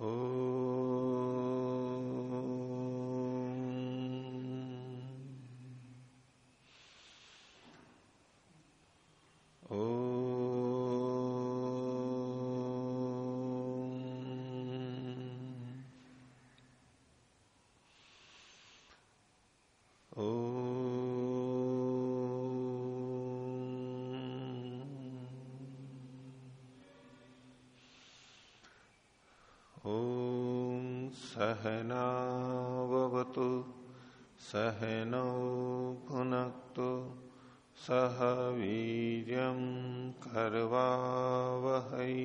Oh. सहनावतु सहनौ भुनक्तु सह वीर कर्वावहै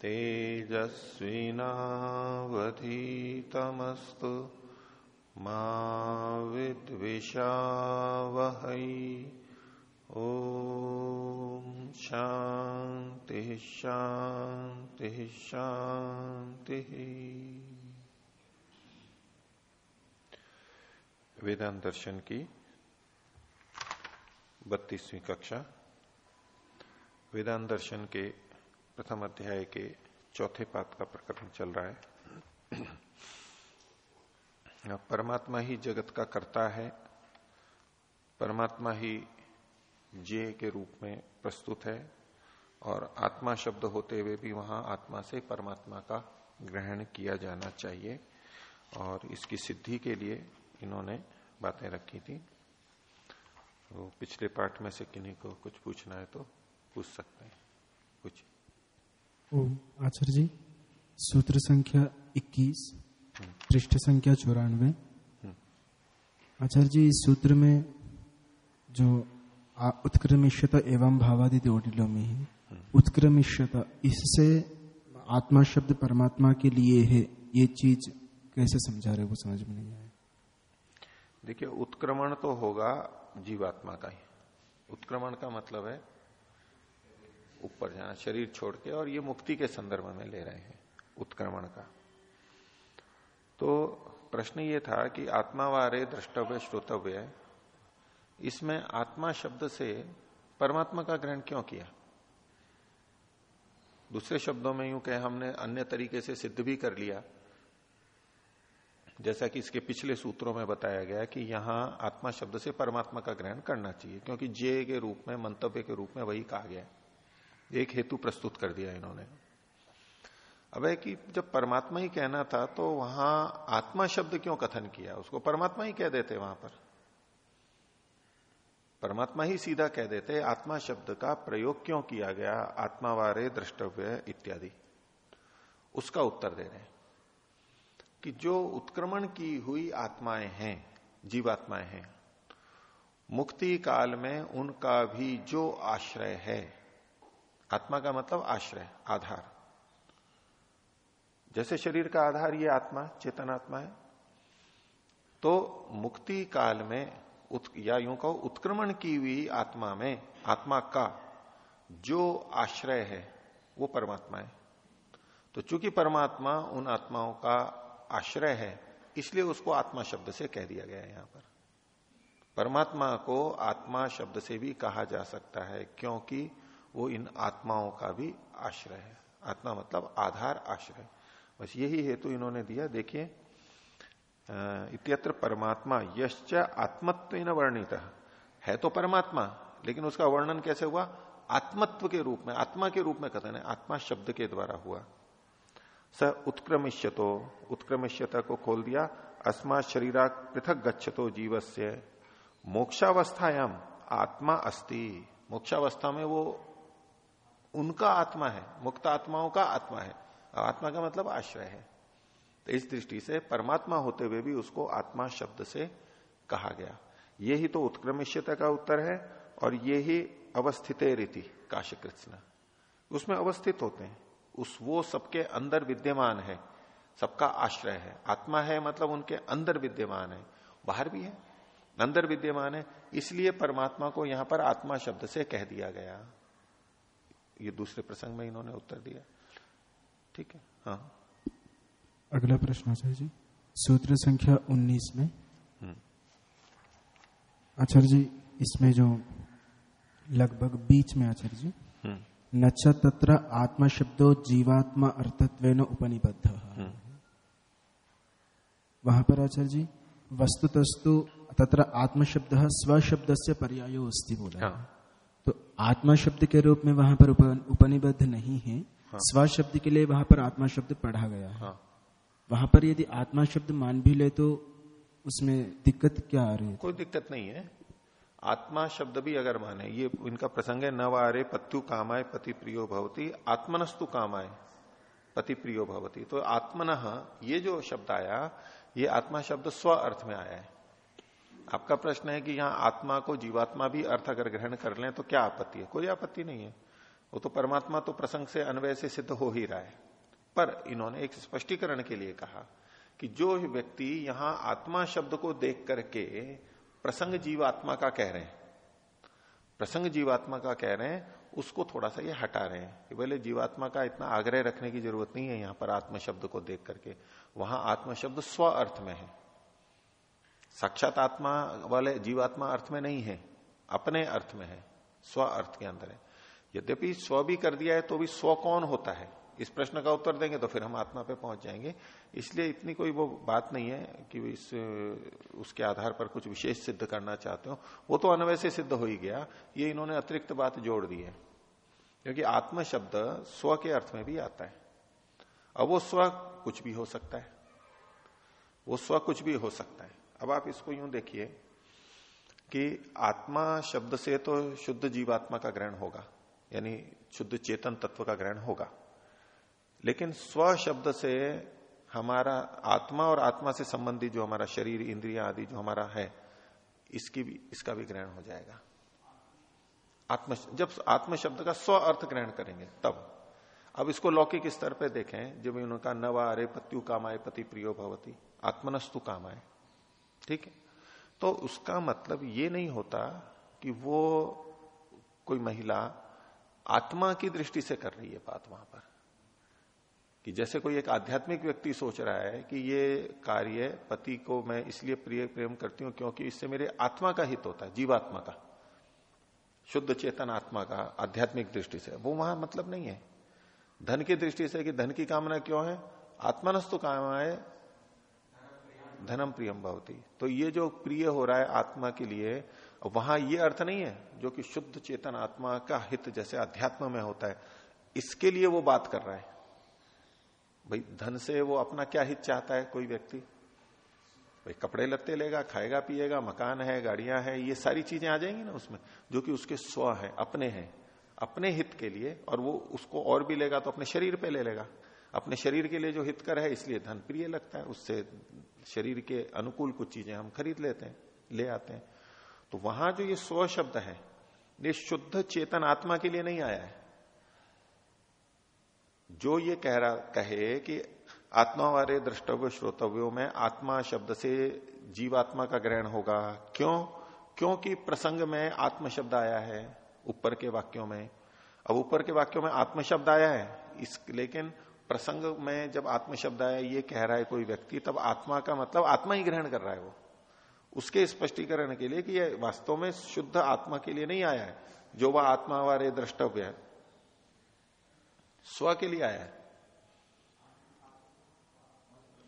तेजस्विनावधीतमस्तु मा विद्विषावहै। ओ शांति शांति शांति वेदांत दर्शन की बत्तीसवीं कक्षा। वेदांत दर्शन के प्रथम अध्याय के चौथे पात का प्रकरण चल रहा है। परमात्मा ही जगत का कर्ता है। परमात्मा ही जे के रूप में प्रस्तुत है और आत्मा शब्द होते हुए भी वहाँ आत्मा से परमात्मा का ग्रहण किया जाना चाहिए और इसकी सिद्धि के लिए इन्होंने बातें रखी थी तो पिछले पाठ में से किन्हीं को कुछ पूछना है तो पूछ सकते हैं कुछ आचार्य जी सूत्र संख्या 21 हम्म। पृष्ठ संख्या चौरानवे हम्म। आचार्य जी इस सूत्र में जो उत्क्रमिष्यता एवं भावादि ओडिलो में ही हम्म। उत्क्रमिष्यता इससे आत्मा शब्द परमात्मा के लिए है ये चीज़ कैसे समझा रहे वो समझ में नहीं आया देखिए, उत्क्रमण तो होगा जीवात्मा का ही। उत्क्रमण का मतलब है ऊपर जाना, शरीर छोड़ के और ये मुक्ति के संदर्भ में ले रहे हैं, उत्क्रमण का। तो प्रश्न ये था कि आत्मा वारे द्रष्टव्य श्रोतव्य इसमें आत्मा शब्द से परमात्मा का ग्रहण क्यों किया? दूसरे शब्दों में यूँ कहे, हमने अन्य तरीके से सिद्ध भी कर लिया। जैसा कि इसके पिछले सूत्रों में बताया गया कि यहाँ आत्मा शब्द से परमात्मा का ग्रहण करना चाहिए, क्योंकि जे के रूप में, मंतव्य के रूप में वही कहा गया एक हेतु प्रस्तुत कर दिया इन्होंने। अब है कि जब परमात्मा ही कहना था तो वहाँ आत्मा शब्द क्यों कथन किया? उसको परमात्मा ही कह देते वहाँ पर। परमात्मा ही सीधा कह देते, आत्मा शब्द का प्रयोग क्यों किया गया? आत्मावारे द्रष्टव्य इत्यादि। उसका उत्तर दे रहे हैं। कि जो उत्क्रमण की हुई आत्माएँ हैं जीवात्माएँ हैं मुक्ति काल में उनका भी जो आश्रय है आत्मा का मतलब आश्रय आधार। जैसे शरीर का आधार ये आत्मा चेतन आत्मा है तो मुक्ति काल में उत, या यूँ कहो उत्क्रमण की हुई आत्मा में आत्मा का जो आश्रय है वो परमात्मा है। तो चूँकि परमात्मा उन आत्माओं का आश्रय है, इसलिए उसको आत्मा शब्द से कह दिया गया है यहाँ पर। परमात्मा को आत्मा शब्द से भी कहा जा सकता है, क्योंकि वो इन आत्माओं का भी आश्रय है। आत्मा मतलब आधार आश्रय। बस यही हेतु तो इन्होंने दिया। देखिए इत्यत्र परमात्मा, यश्च आत्मत्व वर्णित। है तो परमात्मा, लेकिन उसका वर्णन कैसे हुआ? आत्मत्व के रूप में, आत्मा के रूप में कथन है। आत्मा शब्द के द्वारा हुआ। स उत्क्रमिष्यतो। उत्क्रमिष्यता को खोल दिया। अस्मा शरीरा पृथक गच्छतो जीवस्य। मोक्षावस्थायाम आत्मा अस्ति। मोक्षावस्था में वो उनका आत्मा है। मुक्त आत्माओं का आत्मा है। आत्मा का मतलब आश्रय है। तो इस दृष्टि से परमात्मा होते हुए भी उसको आत्मा शब्द से कहा गया। ये ही तो उत्क्रमिष्यता का उत्तर है और ये ही अवस्थित रीति काश कृष्ण उसमें अवस्थित होते हैं। उस वो सबके अंदर विद्यमान है सबका आश्रय है। आत्मा है मतलब उनके अंदर विद्यमान है बाहर भी है अंदर विद्यमान है इसलिए परमात्मा को यहाँ पर आत्मा शब्द से कह दिया गया। ये दूसरे प्रसंग में इन्होंने उत्तर दिया। ठीक है? हाँ। अगला प्रश्न आचार्य जी सूत्र संख्या 19 में। हम्म। आचार्य जी इसमें जो लगभग बीच में आचार्य जी हम्म। न तत्र आत्मा शब्दो जीवात्मा अर्थत्व उपनिबद्ध। हम्म। वहाँ पर आचार्य जी वस्तुतस्तु तत्र आत्म शब्द स्व शब्द से पर्यायो अस्ति बोला। हाँ। तो आत्मा शब्द के रूप में वहाँ पर उप- उपनिबद्ध नहीं है। स्व शब्द के लिए वहाँ पर आत्मा शब्द पढ़ा गया है। हाँ। वहाँ पर यदि आत्मा शब्द मान भी ले तो उसमें दिक्कत क्या आ रही है? कोई दिक्कत नहीं है। आत्मा शब्द भी अगर माने, ये इनका प्रसंग है, नवारे पत्यु कामाय पति प्रियो भवती, आत्मनस्तु कामाय पति प्रियो भवती। तो आत्मन, ये जो शब्द आया, ये आत्मा शब्द स्व अर्थ में आया है। आपका प्रश्न है कि यहाँ आत्मा को जीवात्मा भी अर्थ अगर ग्रहण कर लें तो क्या आपत्ति है? कोई आपत्ति नहीं है। वो तो परमात्मा तो प्रसंग से अन्वय से सिद्ध हो ही रहा है। पर इन्होंने एक स्पष्टीकरण के लिए कहा कि जो व्यक्ति यहाँ आत्मा शब्द को देख करके प्रसंग जीवात्मा का कह रहे हैं। प्रसंग जीवात्मा का कह रहे हैं, उसको थोड़ा सा ये हटा रहे हैं कि जीवात्मा का इतना आग्रह रखने की ज़रूरत नहीं है यहाँ पर आत्म शब्द को देख करके। वहाँ आत्म शब्द स्व अर्थ में है। साक्षात आत्मा वाले जीवात्मा अर्थ में नहीं है, अपने अर्थ में है, स्व अर्थ के अंदर है। यद्यपि स्व भी कर दिया है तो भी स्व कौन होता है? इस प्रश्न का उत्तर देंगे तो फिर हम आत्मा पे पहुँच जाएँगे। इसलिए इतनी कोई वो बात नहीं है कि इस, उसके आधार पर कुछ विशेष सिद्ध करना चाहते हो। वो तो अनवय से सिद्ध हो ही गया। ये इन्होंने अतिरिक्त बात जोड़ दी है। क्योंकि आत्म शब्द स्व के अर्थ में भी आता है। अब वो स्व कुछ भी हो सकता है। वो स्व कुछ भी हो सकता है। अब आप इसको यूँ देखिए कि आत्मा शब्द से तो शुद्ध जीवात्मा का ग्रहण होगा। यानी शुद्ध चेतन तत्व का ग्रहण होगा। लेकिन स्व शब्द से हमारा आत्मा और आत्मा से संबंधित जो हमारा शरीर, इंद्रिया आदि जो हमारा है, इसकी भी, इसका भी ग्रहण हो जाएगा। आत्म, जब आत्म शब्द का स्व अर्थ ग्रहण करेंगे, तब। अब इसको लौकिक स्तर पे देखें, जब उनका नवा, अरे पत्यु कामाए पति प्रियो भवती, आत्मनस्तु कामाए ठीक है? तो उसका मतलब ये नहीं होता कि वो कोई महिला आत्मा की दृष्टि से कर रही है बात वहाँ पर। कि जैसे कोई एक आध्यात्मिक व्यक्ति सोच रहा है कि ये कार्य पति को मैं इसलिए प्रिय प्रेम करती हूँ क्योंकि इससे मेरे आत्मा का हित होता है, जीवात्मा का। शुद्ध चेतन आत्मा का आध्यात्मिक दृष्टि से। वो वहाँ मतलब नहीं है। धन की दृष्टि से कि धन की कामना क्यों है? आत्मनस्तु कामनाए धनम प्रियम भवती। तो ये जो प्रिय हो रहा है आत्मा के लिए, वहाँ ये अर्थ नहीं है जो कि शुद्ध चेतन आत्मा का हित जैसे अध्यात्म में होता है। इसके लिए वो बात कर रहा है। भाई, धन से वो अपना क्या हित चाहता है कोई व्यक्ति? भाई, कपड़े लत्ते लेगा, खाएगा, पिएगा, मकान है, गाड़ियाँ हैं, ये सारी चीज़ें आ जाएँगी ना उसमें, जो कि उसके स्व है, अपने हैं, अपने हित के लिए, और वो उसको और भी लेगा तो अपने शरीर पे ले लेगा। अपने शरीर के लिए जो हितकर है, इसलिए धन प्रिय लगता है, उससे शरीर के अनुकूल कुछ चीज़ें हम खरीद लेते हैं, ले आते हैं। तो वहाँ जो ये स्व शब्द है, ये शुद्ध चेतन आत्मा के लिए नहीं आया है। जो ये कह रहा, कहे कि आत्मा वाले द्रष्टव्य श्रोतव्यों में आत्मा शब्द से जीवात्मा का ग्रहण होगा। क्यों? क्योंकि प्रसंग में आत्म शब्द आया है ऊपर के वाक्यों में। अब ऊपर के वाक्यों में आत्म शब्द आया है। इस, लेकिन प्रसंग में जब आत्म शब्द आया, ये कह रहा है कोई व्यक्ति, तब आत्मा का मतलब आत्मा ही ग्रहण कर रहा है वो। उसके स्पष्टीकरण के लिए कि यह वास्तव में शुद्ध आत्मा के लिए नहीं आया है। जो वह आत्मा वाले द्रष्टव्य है स्व के लिए आया है।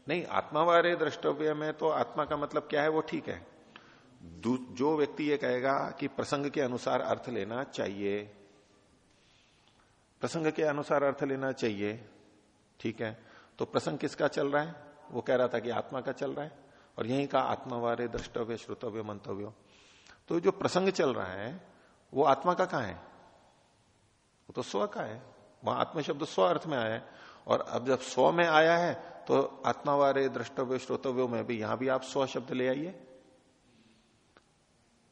नहीं, आत्मा वाले द्रष्टव्य में तो आत्मा का मतलब क्या है, वो ठीक है। जो व्यक्ति ये कहेगा कि प्रसंग के अनुसार अर्थ लेना चाहिए, प्रसंग के अनुसार अर्थ लेना चाहिए, ठीक है? तो प्रसंग किसका चल रहा है? वो कह रहा था कि आत्मा का चल रहा है, और यही का आत्मा वाले द्रष्टव्य, श्रोतव्य, मंतव्य। तो जो प्रसंग चल रहा है, वो आत्मा का कहा है? वो तो स्व का है। वहाँ आत्म शब्द स्व अर्थ में आया है। और अब जब स्व में आया है तो आत्मा वाले द्रष्टव्य, श्रोतव्यों में भी यहाँ भी आप स्व शब्द ले आइए।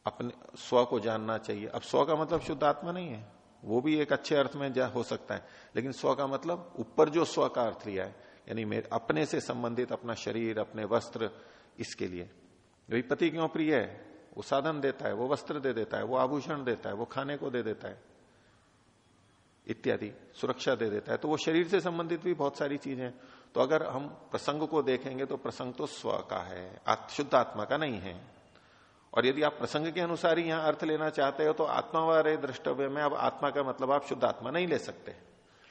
अपने, स्व को जानना चाहिए। अब स्व का मतलब शुद्ध आत्मा नहीं है। वो भी एक अच्छे अर्थ में जा, हो सकता है। लेकिन स्व का मतलब ऊपर जो स्व का अर्थ लिया है, यानी मेरे, अपने से संबंधित अपना शरीर, अपने वस्त्र, इसके लिए। भाई पति क्यों प्रिय है? वो साधन देता है, वो वस्त्र दे देता है, वो आभूषण देता है, वो खाने को दे देता है। इत्यादि, सुरक्षा दे देता है। तो वो शरीर से संबंधित भी बहुत सारी चीज़ें तो अगर हम प्रसंग को देखेंगे तो प्रसंग तो स्व का है शुद्ध आत्मा का नहीं है। और यदि आप प्रसंग के अनुसार ही यहाँ अर्थ लेना चाहते हो तो आत्मा वाले द्रष्टव्य में अब आत्मा का मतलब आप शुद्ध आत्मा नहीं ले सकते।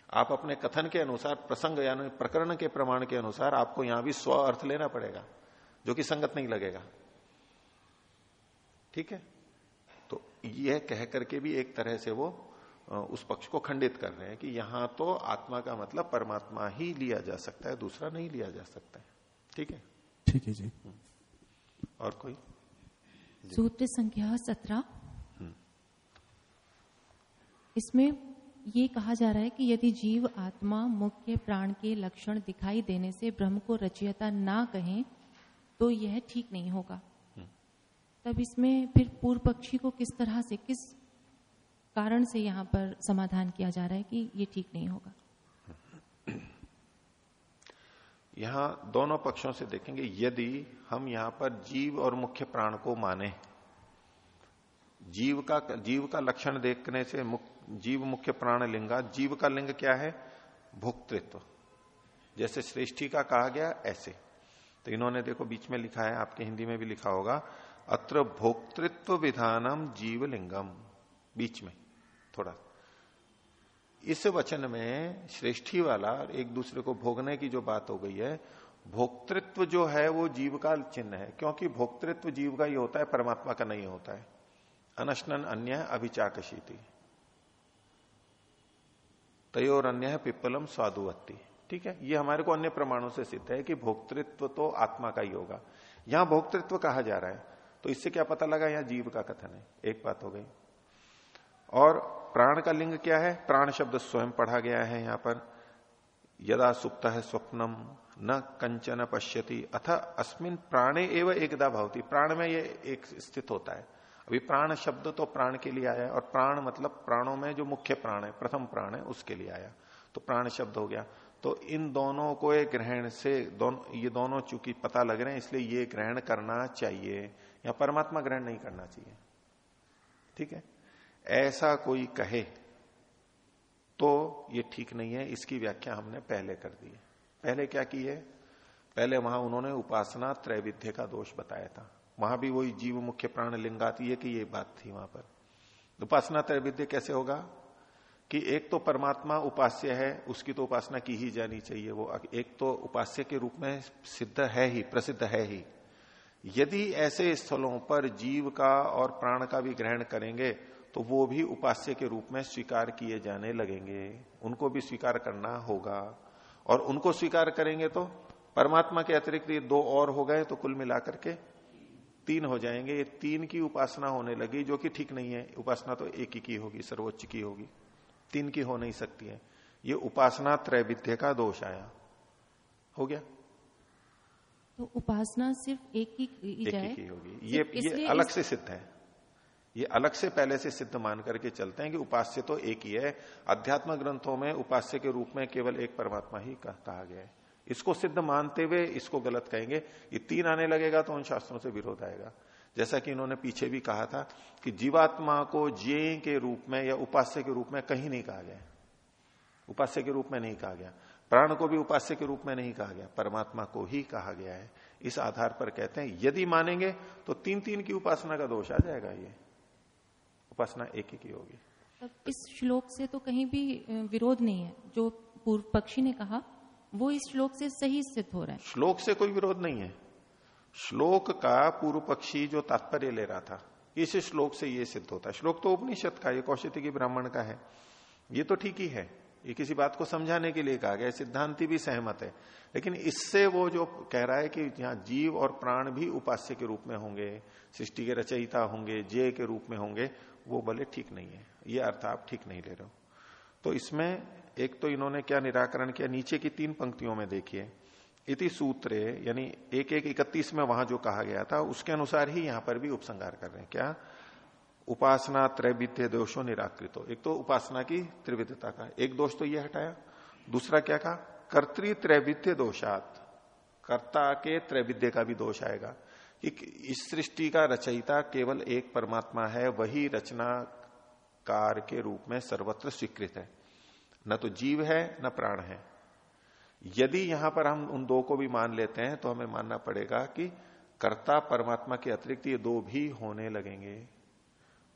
आप अपने कथन के अनुसार, प्रसंग यानी प्रकरण के प्रमाण के अनुसार आपको यहाँ भी स्व अर्थ लेना पड़ेगा, जो कि संगत नहीं लगेगा। ठीक है? तो यह कह करके भी एक तरह से वो उस पक्ष को खंडित कर रहे हैं कि यहाँ तो आत्मा का मतलब परमात्मा ही लिया जा सकता है दूसरा नहीं लिया जा सकता है। ठीक है? ठीक है जी। और कोई? सूत्र संख्या सत्रह। हम्म। इसमें ये कहा जा रहा है कि यदि जीव आत्मा मुख्य प्राण के लक्षण दिखाई देने से ब्रह्म को रचयता ना कहें तो यह ठीक नहीं होगा। हम्म। तब इसमें फिर पूर्व पक्षी को किस तरह से किस कारण से यहाँ पर समाधान किया जा रहा है कि ये ठीक नहीं होगा। यहाँ दोनों पक्षों से देखेंगे यदि हम यहाँ पर जीव और मुख्य प्राण को माने जीव का जीव का लक्षण देखने से मुख, जीव मुख्य प्राण लिंगा जीव का लिंग क्या है? भोक्तृत्व। जैसे श्रेष्ठी का कहा गया ऐसे। तो इन्होंने देखो बीच में लिखा है आपके हिंदी में भी लिखा होगा अत्र भोक्तृत्व विधानम जीवलिंगम बीच में। थोड़ा। इस वचन में श्रेष्ठी वाला एक दूसरे को भोगने की जो बात हो गई है, भोक्तृत्व जो है वो जीव का चिन्ह है, क्योंकि भोक्तृत्व जीव का ही होता है, परमात्मा का नहीं होता है। अनशनन अन्य अभिचाकशीति। तयोर अन्य पिप्पलम स्वादुवत्ती। ठीक है? ये हमारे को अन्य प्रमाणों से सिद्ध है कि भोक्तृत्व तो आत्मा का ही होगा। यहाँ भोक्तृत्व कहा जा रहा है तो इससे क्या पता लगा यहाँ जीव का कथन है? एक बात हो गई। और प्राण का लिंग क्या है? प्राण शब्द स्वयं पढ़ा गया है यहाँ पर। यदा सुप्त है स्वप्नम, न कंचन पश्यति। अथ अस्मिन प्राणे एवं एकदा भवती। प्राण में ये एक स्थित होता है। अभी प्राण शब्द तो प्राण के लिए आया और प्राण मतलब प्राणों में जो मुख्य प्राण है, प्रथम प्राण है, उसके लिए आया। तो प्राण शब्द हो गया। तो इन दोनों को एक ग्रहण से दोनों, ये दोनों चूँकि पता लग रहे हैं, इसलिए ये ग्रहण करना चाहिए। या परमात्मा ग्रहण नहीं करना चाहिए। ठीक है? ऐसा कोई कहे तो ये ठीक नहीं है। इसकी व्याख्या हमने पहले कर दी है। पहले क्या की है? पहले वहाँ उन्होंने उपासना त्रैविध्य का दोष बताया था। वहाँ भी वही जीव मुख्य प्राण लिंगाती है कि ये बात थी वहाँ पर। उपासना त्रैविध्य कैसे होगा? कि एक तो परमात्मा उपास्य है, उसकी तो उपासना की ही जानी चाहिए। वो एक तो उपास्य के रूप में सिद्ध है ही, प्रसिद्ध है ही। यदि ऐसे स्थलों पर जीव का और प्राण का भी ग्रहण करेंगे तो वो भी उपास्य के रूप में स्वीकार किए जाने लगेंगे। उनको भी स्वीकार करना होगा। और उनको स्वीकार करेंगे तो परमात्मा के अतिरिक्त ये दो और हो गए तो कुल मिलाकर के तीन हो जाएँगे। ये तीन की उपासना होने लगी जो कि ठीक नहीं है। उपासना तो एक ही की होगी सर्वोच्च की होगी। तीन की हो नहीं सकती है। ये उपासना त्रैविध्य का दोष आया। हो गया? तो उपासना सिर्फ़ एक ही की एक ही की होगी। ये ये अलग से सिद्ध है। ये अलग से पहले से सिद्ध मान करके चलते हैं कि उपास्य तो एक ही है। अध्यात्म ग्रंथों में उपास्य के रूप में केवल एक परमात्मा ही कहा गया है। इसको सिद्ध मानते हुए इसको गलत कहेंगे। ये तीन आने लगेगा तो उन शास्त्रों से विरोध आएगा। जैसा कि इन्होंने पीछे भी कहा था कि जीवात्मा को जे के रूप में या उपास्य के रूप में कहीं नहीं कहा गया। उपास्य के रूप में नहीं कहा गया। प्राण को भी उपास्य के रूप में नहीं कहा गया। परमात्मा को ही कहा गया है। इस आधार पर कहते हैं, यदि मानेंगे तो तीन तीन की उपासना का दोष आ जाएगा ये। उपासना एक ही की होगी। तब इस श्लोक से तो कहीं भी विरोध नहीं है। जो पूर्व पक्षी ने कहा वो इस श्लोक से सही सिद्ध हो रहा है। श्लोक से कोई विरोध नहीं है। श्लोक का पूर्व पक्षी जो तात्पर्य ले रहा था इस श्लोक से ये सिद्ध होता है। श्लोक तो उपनिषद का ये कौशिक की ब्राह्मण का है। ये तो ठीक ही है। ये किसी बात को समझाने के लिए कहा गया सिद्धांति भी सहमत है। लेकिन इससे वो जो कह रहा है कि यहाँ जीव और प्राण भी उपास्य के रूप में होंगे सृष्टि के रचयिता होंगे जय के रूप में होंगे वो बोले ठीक नहीं है, ये अर्थ आप ठीक नहीं ले रहे हो। तो इसमें एक तो इन्होंने क्या निराकरण किया, नीचे की तीन पंक्तियों में देखिए। इति सूत्रे, यानी एक एक इकतीस में वहाँ जो कहा गया था, उसके अनुसार ही यहाँ पर भी उपसंगार कर रहे हैं। क्या? उपासना त्रैविध्य दोषो निराकृत। हो एक तो उपासना की त्रिविधता का, एक दोष तो यह हटाया। दूसरा क्या कहा? कर्तृ त्रैविध्य दोषात। कर्ता के त्रैविध्य का भी दोष आएगा। इस सृष्टि का रचयिता केवल एक परमात्मा है, वही रचनाकार के रूप में सर्वत्र स्वीकृत है। न तो जीव है, न प्राण है। यदि यहाँ पर हम उन दो को भी मान लेते हैं तो हमें मानना पड़ेगा कि कर्ता परमात्मा के अतिरिक्त ये दो भी होने लगेंगे।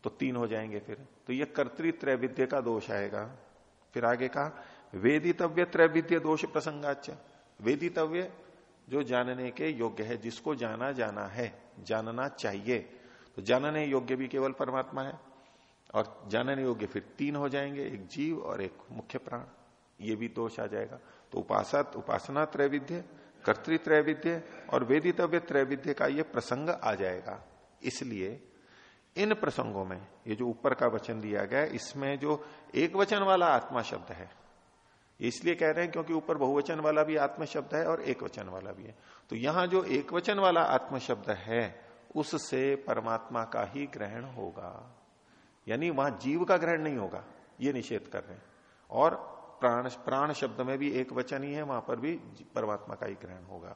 तो तीन हो जाएँगे फिर। तो ये कर्तृत्रैविध्य का दोष आएगा। फिर आगे कहा, वेदितव्य त्रैविध्य दोष प्रसंगाच वेदितव्य जो जानने के योग्य है, जिसको जाना जाना है, जानना चाहिए। तो जानने योग्य भी केवल परमात्मा है, और जानने योग्य फिर तीन हो जाएँगे, एक जीव और एक मुख्य प्राण। ये भी दोष आ जाएगा। तो उपासत उपासना त्रैविध्य कर्तृत्रैविध्य और वेदितव्य त्रैविध्य का ये प्रसंग आ जाएगा। इसलिए इन प्रसंगों में ये जो ऊपर का वचन दिया गया, इसमें जो एक वचन वाला आत्मा शब्द है इसलिए कह रहे हैं क्योंकि ऊपर बहुवचन वाला भी आत्म शब्द है और एक वचन वाला भी है। तो यहाँ जो एक वचन वाला आत्म शब्द है, उससे परमात्मा का ही ग्रहण होगा। यानी वहाँ जीव का ग्रहण नहीं होगा, ये निषेध कर रहे हैं। और प्राण प्राण शब्द में भी एक वचन ही है, वहाँ पर भी परमात्मा का ही ग्रहण होगा।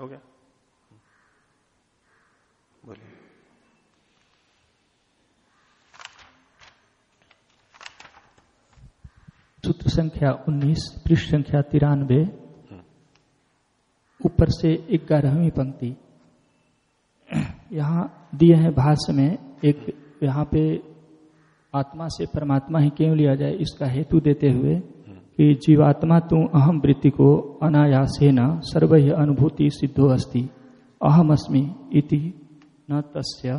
हो गया? बोलिए सूत्र संख्या 19 पृष्ठ संख्या तिरानवे ऊपर से ग्यारहवीं पंक्ति। यहाँ दिए हैं भाष्य में एक यहाँ पे आत्मा से परमात्मा ही क्यों लिया जाए, इसका हेतु देते हुए कि जीवात्मा तू अहम वृत्ति को अनायासेन सर्व अनुभूति सिद्धो अस्ति। अहम अस्मि इति न तस्य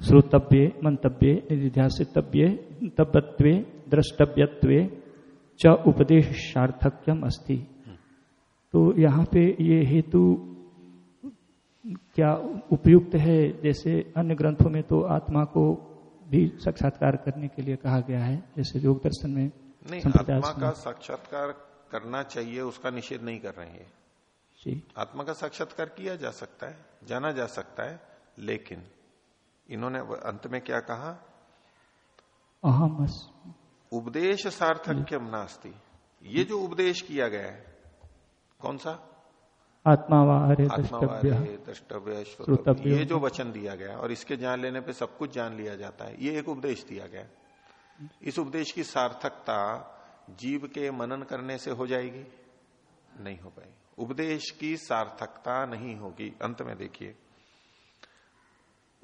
श्रोतव्य मंतव्य निधिध्यासितव्य तब्बत्वे द्रष्टव्यत्वे च उपदेश सार्थक्यम अस्ति। तो यहाँ पे ये हेतु क्या उपयुक्त है? जैसे अन्य ग्रंथों में तो आत्मा को भी साक्षात्कार करने के लिए कहा गया है जैसे योग दर्शन में नहीं आत्मा का साक्षात्कार करना चाहिए उसका निषेध नहीं कर रहे हैं जी। आत्मा का साक्षात्कार किया जा सकता है जाना जा सकता है लेकिन इन्होंने अंत में क्या कहा? अहम उपदेश सार्थक्यम नास्ती। ये जो उपदेश किया गया है कौन सा? आत्मावारे द्रष्टव्य। ये जो वचन दिया गया और इसके जान लेने पे सब कुछ जान लिया जाता है ये एक उपदेश दिया गया इस उपदेश की सार्थकता जीव के मनन करने से हो जाएगी नहीं हो पाएगी। उपदेश की सार्थकता नहीं होगी। अंत में देखिए।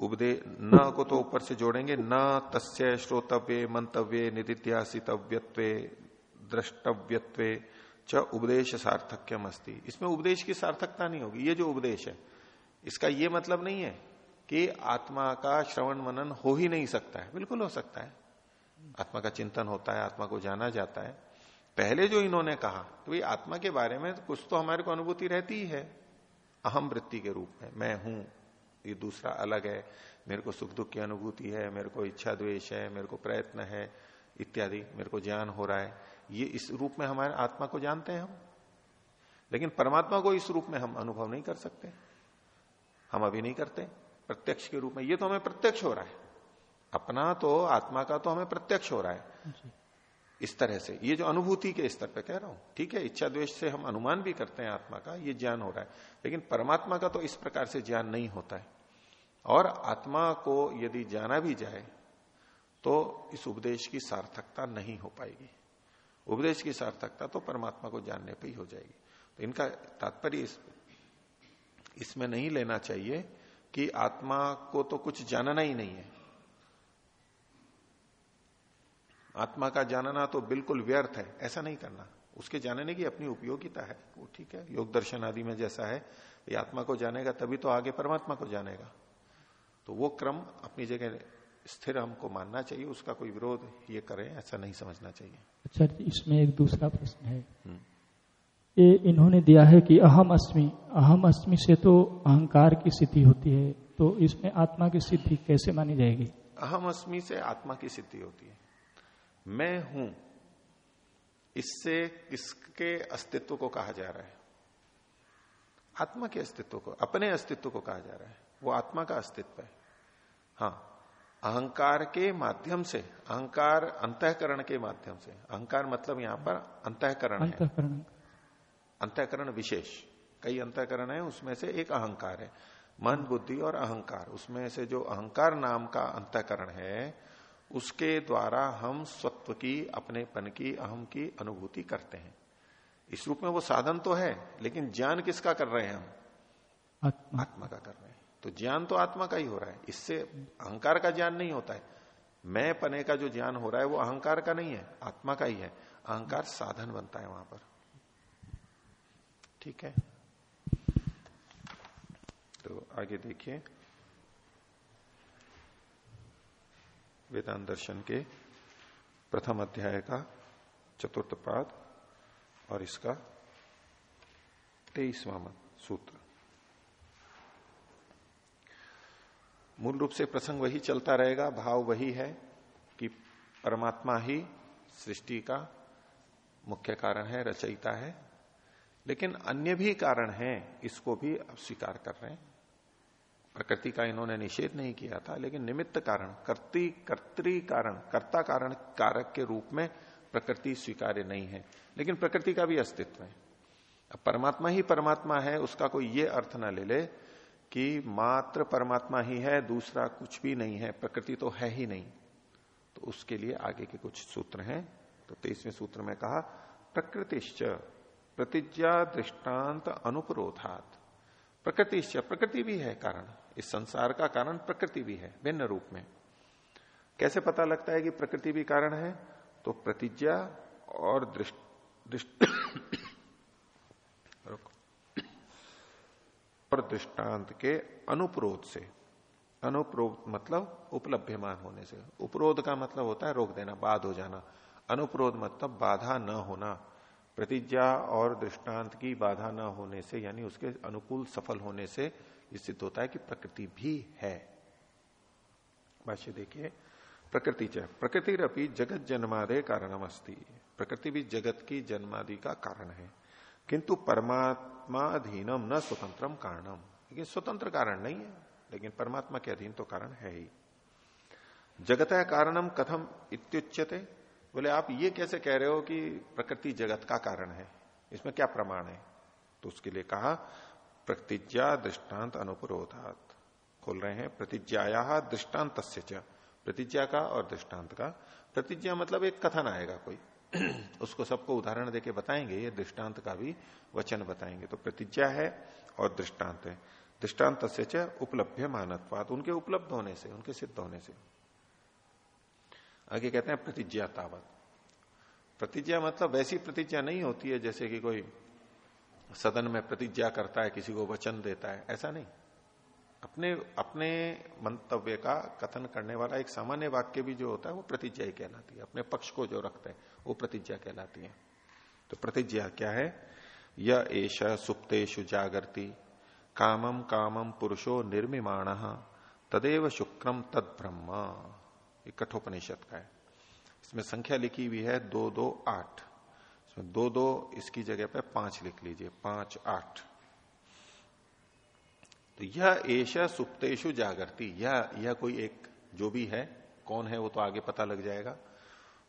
उपदे न को तो ऊपर से जोड़ेंगे, न तस्य श्रोतव्य, मंतव्य निदिध्यासितव्यत्व द्रष्टव्यत्व, च उपदेश सार्थक्यम अस्ति। इसमें उपदेश की सार्थकता नहीं होगी। ये जो उपदेश है, इसका ये मतलब नहीं है कि आत्मा का श्रवण मनन हो ही नहीं सकता है। बिल्कुल हो सकता है। आत्मा का चिंतन होता है, आत्मा को जाना जाता है। पहले जो इन्होंने कहा तो भाई आत्मा के बारे में कुछ तो हमारे को अनुभूति रहती ही है। अहम वृत्ति के रूप में, मैं हूँ ये दूसरा अलग है। मेरे को सुख दुख की अनुभूति है, मेरे को इच्छा द्वेष है, मेरे को प्रयत्न है, इत्यादि, मेरे को ज्ञान हो रहा है। ये इस रूप में हमारे आत्मा को जानते हैं हम। लेकिन परमात्मा को इस रूप में हम अनुभव नहीं कर सकते। हम अभी नहीं करते। प्रत्यक्ष के रूप में। ये तो हमें प्रत्यक्ष हो रहा है। अपना तो आत्मा का तो हमें प्रत्यक्ष हो रहा है। इस तरह से। ये जो अनुभूति के स्तर पे कह रहा हूँ ठीक है इच्छा द्वेष से हम अनुमान भी करते हैं आत्मा का ये ज्ञान हो रहा है। लेकिन परमात्मा का तो इस प्रकार से ज्ञान नहीं होता है। और आत्मा को यदि जाना भी जाए तो इस उपदेश की सार्थकता नहीं हो पाएगी। उपदेश की सार्थकता तो परमात्मा को जानने पर ही हो जाएगी। तो इनका तात्पर्य इस, इसमें नहीं लेना चाहिए कि आत्मा को तो कुछ जानना ही नहीं है। आत्मा का जानना तो बिल्कुल व्यर्थ है ऐसा नहीं करना। उसके जानने की अपनी उपयोगिता है वो ठीक है। योग दर्शन आदि में जैसा है ये आत्मा को जानेगा तभी तो आगे परमात्मा को जानेगा। तो वो क्रम अपनी जगह स्थिर हमको मानना चाहिए उसका कोई विरोध ये करें ऐसा नहीं समझना चाहिए। अच्छा इसमें एक दूसरा प्रश्न है। हम्म। ये इन्होंने दिया है कि अहम अस्मि अहम अस्मि से तो अहंकार की सिद्धि होती है तो इसमें आत्मा की सिद्धि कैसे मानी जाएगी? अहम अस्मि से आत्मा की सिद्धि होती है। मैं हूँ। इससे किसके अस्तित्व को कहा जा रहा है? आत्मा के अस्तित्व को अपने अस्तित्व को कहा जा रहा है। वो आत्मा का अस्तित्व है। हाँ अहंकार के माध्यम से अहंकार अंतकरण के माध्यम से अहंकार मतलब यहाँ पर अंतकरण है। अंतकरण। विशेष कई अंतकरण है उसमें से एक अहंकार है। मन बुद्धि और अहंकार उसमें से जो अहंकार नाम का अंतकरण है उसके द्वारा हम स्वत्व की अपनेपन की अहम की अनुभूति करते हैं। इस रूप में वो साधन तो है लेकिन ज्ञान किसका कर रहे हैं हम? आत्मा। आत्मा का कर रहे हैं। तो ज्ञान तो आत्मा का ही हो रहा है। इससे अहंकार का ज्ञान नहीं होता है। मैं पने का जो ज्ञान हो रहा है वो अहंकार का नहीं है आत्मा का ही है। अहंकार साधन बनता है वहाँ पर। ठीक है? तो आगे देखिए। वेदांत दर्शन के प्रथम अध्याय का चतुर्थ पाद और इसका तेईसवा सूत्र। मूल रूप से प्रसंग वही चलता रहेगा, भाव वही है कि परमात्मा ही सृष्टि का मुख्य कारण है, रचयिता है। लेकिन अन्य भी कारण हैं, इसको भी स्वीकार कर रहे हैं। प्रकृति का इन्होंने निषेध नहीं किया था, लेकिन निमित्त कारण, कर्ती, कर्तरी कारण, कर्ता कारण कारक के रूप में प्रकृति स्वीकार्य नहीं है। लेकिन प्रकृति का भी अस्तित्व है। अब परमात्मा ही परमात्मा है, उसका कोई ये अर्थ ना ले ले कि मात्र परमात्मा ही है, दूसरा कुछ भी नहीं है, प्रकृति तो है ही नहीं। तो उसके लिए आगे के कुछ सूत्र हैं। तो तेईसवें सूत्र में कहा, प्रकृतिश्च प्रतिज्ञा दृष्टांत अनुपरोधात। प्रकृतिश्च प्रकृति भी है कारण। इस संसार का कारण प्रकृति भी है, भिन्न रूप में। कैसे पता लगता है कि प्रकृति भी कारण है? तो प्रतिज्ञा और दृष्ट और दृष्टांत के अनुप्रोध से। अनुप्रोध मतलब उपलब्धमान होने से। उपरोध का मतलब होता है रोक देना बाद हो जाना। अनुप्रोध मतलब बाधा न होना। प्रतिज्ञा और दृष्टांत की बाधा न होने से, यानी उसके अनुकूल सफल होने से सिद्ध होता है कि प्रकृति भी है। भाष्य देखिए, प्रकृति च प्रकृति रपी जगत जन्मादे कारणम अस्ती प्रकृति भी जगत की जन्मादि का कारण है। किंतु परमात्मा अधीनम न स्वतंत्रम कारणम लेकिन स्वतंत्र कारण नहीं है, लेकिन परमात्मा के अधीन तो कारण है ही। जगत कारणम कथम इत्युच्यते? बोले, आप ये कैसे कह रहे हो कि प्रकृति जगत का कारण है? इसमें क्या प्रमाण है? तो उसके लिए कहा प्रतिज्ञा दृष्टांत अनुपरोधात। खोल रहे हैं, प्रतिज्ञाया दृष्टांत प्रतिज्ञा का और दृष्टांत का। प्रतिज्ञा मतलब एक कथन आएगा कोई। उसको सबको उदाहरण देके बताएँगे, ये दृष्टांत का भी वचन बताएँगे। तो प्रतिज्ञा है और दृष्टांत है। दृष्टांत से उपलब्ध मानत्वाद उनके उपलब्ध होने से, उनके सिद्ध होने से। आगे कहते हैं प्रतिज्ञा तावत। प्रतिज्ञा मतलब वैसी प्रतिज्ञा नहीं होती है जैसे कि कोई सदन में प्रतिज्ञा करता है, किसी को वचन देता है। ऐसा नहीं। अपने अपने मंतव्य का कथन करने वाला एक सामान्य वाक्य भी जो होता है, वो प्रतिज्ञा ही कहलाती है। अपने पक्ष को जो रखते हैं, वो प्रतिज्ञा कहलाती है। तो प्रतिज्ञा क्या है? यह एश सुप्तेशु जागृति कामम कामम पुरुषो निर्मिमाण, तदेव शुक्रम तद ब्रह्म कठोपनिषद का है। इसमें संख्या लिखी हुई है दो दो आठ। इसमें दो दो इसकी जगह पे पाँच लिख लीजिए, पाँच आठ। तो यह ऐसा सुप्तेशु जागृति यह यह कोई एक जो भी है, कौन है वो तो आगे पता लग जाएगा।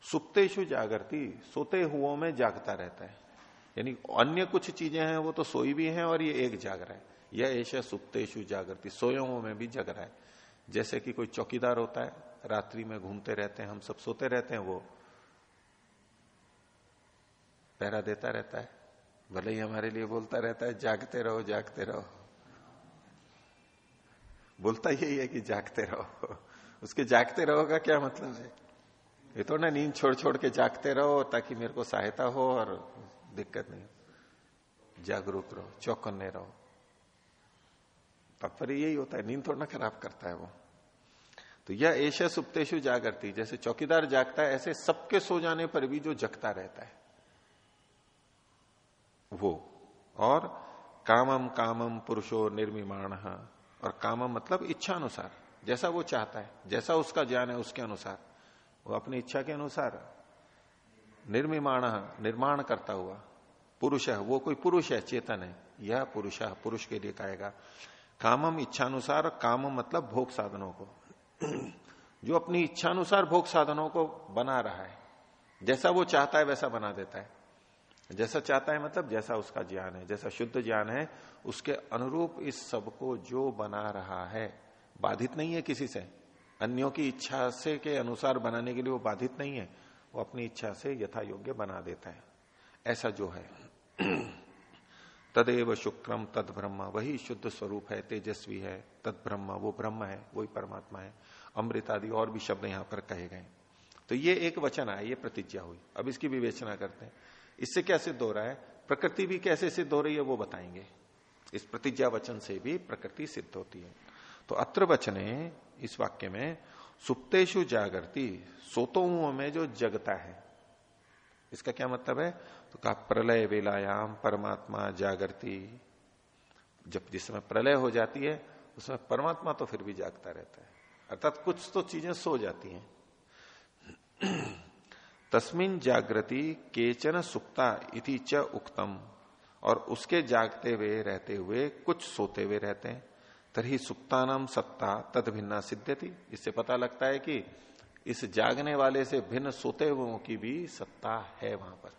सुप्तेशु जागृति सोते हुओं में जागता रहता है। यानी अन्य कुछ चीज़ें हैं, वो तो सोई भी हैं और ये एक जाग रहा है। यह ऐसा सुप्तेशु जागृति सोयों में भी जग रहा है। जैसे कि कोई चौकीदार होता है रात्रि में घूमते रहते हैं, हम सब सोते रहते हैं, वो पहरा देता रहता है। भले ही हमारे लिए बोलता रहता है, जागते रहो जागते रहो। बोलता यही है कि जागते रहो। उसके जागते रहो का क्या मतलब है? ये तो ना नींद छोड़ छोड़ के जागते रहो, ताकि मेरे को सहायता हो और दिक्कत नहीं जागरूक रहो, चौकन्ने रहो। तात्पर्य यही होता है, नींद थोड़ा खराब करता है वो। तो यह ऐशा सुप्तेशु जागरती जैसे चौकीदार जागता है, ऐसे सबके सो जाने पर भी जो जगता रहता है। वो, और कामम कामम पुरुषो निर्मिमाण, और कामम मतलब इच्छा अनुसार जैसा वो चाहता है, जैसा उसका ज्ञान है उसके अनुसार। वो अपनी इच्छा के अनुसार निर्मिमाण, निर्माण करता हुआ, पुरुष है, वो कोई पुरुष है, चेतन है, यह पुरुष पुरुष के लिए कहेगा। कामम इच्छानुसार काम मतलब भोग साधनों को। जो अपनी इच्छानुसार भोग साधनों को बना रहा है। जैसा वो चाहता है वैसा बना देता है। जैसा चाहता है मतलब जैसा उसका ज्ञान है, जैसा शुद्ध ज्ञान है, उसके अनुरूप इस सबको जो बना रहा है, बाधित नहीं है किसी से। अन्यों की इच्छा से के अनुसार बनाने के लिए वो बाधित नहीं है। वो अपनी इच्छा से यथा योग्य बना देता है। ऐसा जो है। तदेव शुक्रम तद ब्रह्म। वही शुद्ध स्वरूप है, तेजस्वी है, तद ब्रह्म। वो ब्रह्म है, वही परमात्मा है। अमृत आदि और भी शब्द यहाँ पर कहे गए। तो ये एक वचन आया, ये प्रतिज्ञा हुई। अब इसकी विवेचना करते हैं। इससे क्या सिद्ध हो रहा है? प्रकृति भी कैसे सिद्ध हो रही है वो बताएँगे। इस प्रतिज्ञा वचन से भी प्रकृति सिद्ध होती है। तो अत्र वचने इस वाक्य में सुप्तेशु जागृति सोतों में जो जगता है। इसका क्या मतलब है? तो कहा, प्रलय वेलायाम परमात्मा जागृति जब जिस समय प्रलय हो जाती है उसमें परमात्मा तो फिर भी जागता रहता है। अर्थात कुछ तो चीज़ें सो जाती हैं। तस्मिन जागृति केचन सुक्ता इति च उक्तम। और उसके जागते हुए रहते हुए कुछ सोते हुए रहते हैं। तरी सुक्तानाम सत्ता तद भिन्ना सिद्धति इससे पता लगता है कि इस जागने वाले से भिन्न सोते हुओं की भी सत्ता है वहाँ पर।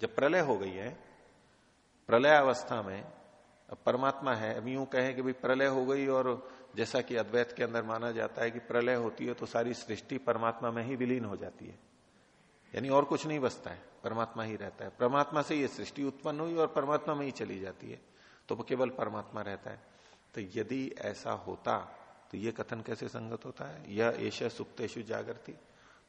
जब प्रलय हो गई है प्रलय अवस्था में, अब परमात्मा है, अब यूँ कहें कि भाई प्रलय हो गई और जैसा कि अद्वैत के अंदर माना जाता है कि प्रलय होती है तो सारी सृष्टि परमात्मा में ही विलीन हो जाती है। यानी और कुछ नहीं बसता है, परमात्मा ही रहता है। परमात्मा से ये सृष्टि उत्पन्न हुई और परमात्मा में ही चली जाती है तो केवल परमात्मा रहता है। तो यदि ऐसा होता तो ये कथन कैसे संगत होता है? यह एश सुप्तेशु जागृति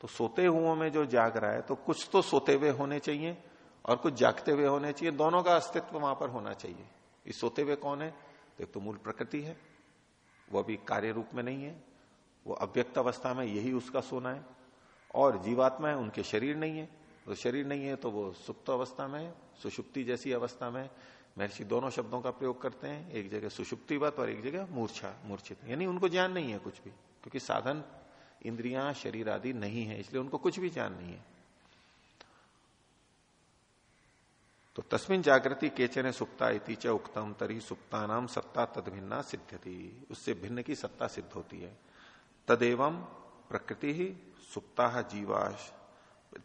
तो सोते हुओं में जो जाग रहा है तो कुछ तो सोते हुए होने चाहिए और कुछ जागते हुए होने चाहिए। दोनों का अस्तित्व वहाँ पर होना चाहिए। इस सोते हुए कौन है? तो एक तो मूल प्रकृति है। वो अभी कार्य रूप में नहीं है। वो अव्यक्त अवस्था में यही उसका सोना है। और जीवात्मा है, उनके शरीर नहीं है। तो शरीर नहीं है तो वो सुप्त अवस्था में सुषुप्ति जैसी अवस्था में महर्षि दोनों शब्दों का प्रयोग करते हैं, एक जगह सुषुप्तिवत और एक जगह मूर्छा, मूर्छित। यानी उनको ज्ञान नहीं है कुछ भी, क्योंकि साधन, इंद्रियाँ, शरीर आदि नहीं है, इसलिए उनको कुछ भी ज्ञान नहीं है। तो तस्मिन जागृति केचने सुप्ता इति च उक्तम, तरी सुप्ता नाम सत्ता तद भिन्ना सिद्धति उससे भिन्न की सत्ता सिद्ध होती है। तदेव प्रकृति ही सुप्ता जीवाश,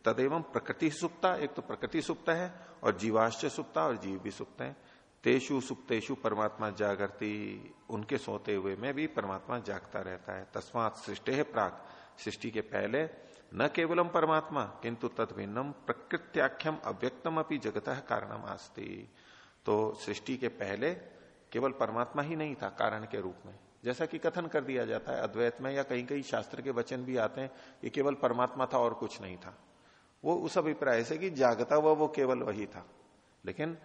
तदेव प्रकृति सुप्ता, एक तो प्रकृति सुप्त है और जीवाश्च सुप्ता और जीव भी सुप्त है। तेषु सुप्तेषु परमात्मा जागृति उनके सोते हुए में भी परमात्मा जागता रहता है। तस्मात सृष्टि है प्राक, सृष्टि के पहले न केवलम परमात्मा, किंतु तद भिन्नम प्रकृत्याख्यम अव्यक्तम अपनी जगत कारणम आस्ती। तो सृष्टि के पहले केवल परमात्मा ही नहीं था कारण के रूप में। जैसा कि कथन कर दिया जाता है, अद्वैत में या कहीं कहीं शास्त्र के वचन भी आते हैं, ये केवल परमात्मा था और कुछ नहीं था। वो उस अभिप्राय से कि जागता हुआ वो केवल वही था। लेकिन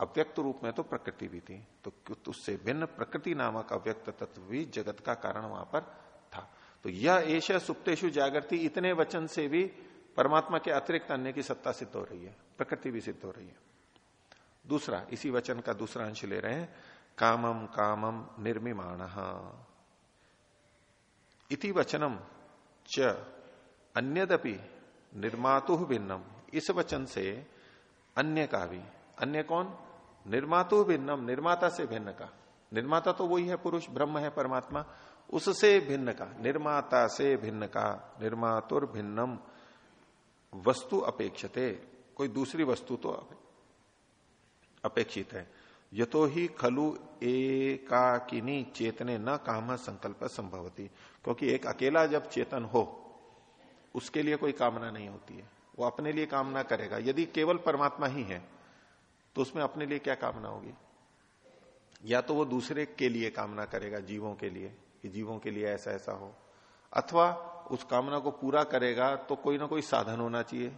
अव्यक्त रूप में तो प्रकृति भी थी तो उससे भिन्न प्रकृति नामक अव्यक्त तत्व भी जगत का कारण वहाँ पर था। तो यह एश सुप्तेशु जागृति इतने वचन से भी परमात्मा के अतिरिक्त अन्य की सत्ता सिद्ध हो रही है, प्रकृति भी सिद्ध हो रही है। दूसरा, इसी वचन का दूसरा अंश ले रहे हैं कामम कामम निर्मिमाण। इति वचनम च अन्यदपि निर्मातु भिन्नम। इस वचन से अन्य का भी। अन्य कौन? निर्मातु भिन्नम। निर्माता से भिन्न का। निर्माता तो वही है, पुरुष, ब्रह्म है, परमात्मा। उससे भिन्न का। निर्माता से भिन्न का। निर्मातुर भिन्नम। वस्तु अपेक्षते। कोई दूसरी वस्तु तो अपेक्षित है। यतो ही खलु एकाकिनी चेतने न काम संकल्प संभवती। क्योंकि एक अकेला जब चेतन हो उसके लिए कोई कामना नहीं होती है। वो अपने लिए कामना करेगा। यदि केवल परमात्मा ही है तो उसमें अपने लिए क्या कामना होगी? या तो वो दूसरे के लिए कामना करेगा, जीवों के लिए, कि जीवों के लिए ऐसा ऐसा हो। अथवा उस कामना को पूरा करेगा तो कोई ना कोई साधन होना चाहिए।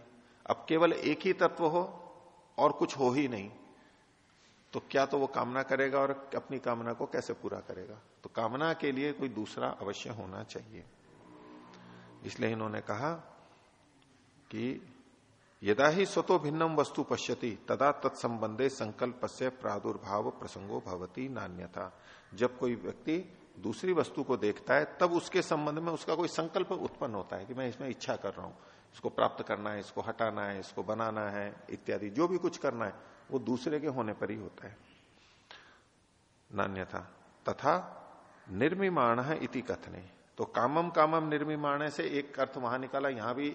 अब केवल एक ही तत्व हो, और कुछ हो ही नहीं तो क्या तो वो कामना करेगा और अपनी कामना को कैसे पूरा करेगा? तो कामना के लिए कोई दूसरा अवश्य होना चाहिए। इसलिए इन्होंने कहा कि यदा ही स्वतो भिन्नम वस्तु पश्यति, तदा तत्संबंधे संकल्प से प्रादुर्भाव प्रसंगो भवती नान्यथा। जब कोई व्यक्ति दूसरी वस्तु को देखता है, तब उसके संबंध में उसका कोई संकल्प उत्पन्न होता है कि मैं इसमें इच्छा कर रहा हूँ, इसको प्राप्त करना है, इसको हटाना है, इसको बनाना है, इत्यादि, जो भी कुछ करना है, वो दूसरे के होने पर ही होता है। नान्यथा। तथा निर्मिमाण है इति कथने। तो कामम कामम निर्मिमाण से एक अर्थ वहाँ निकाला, यहाँ भी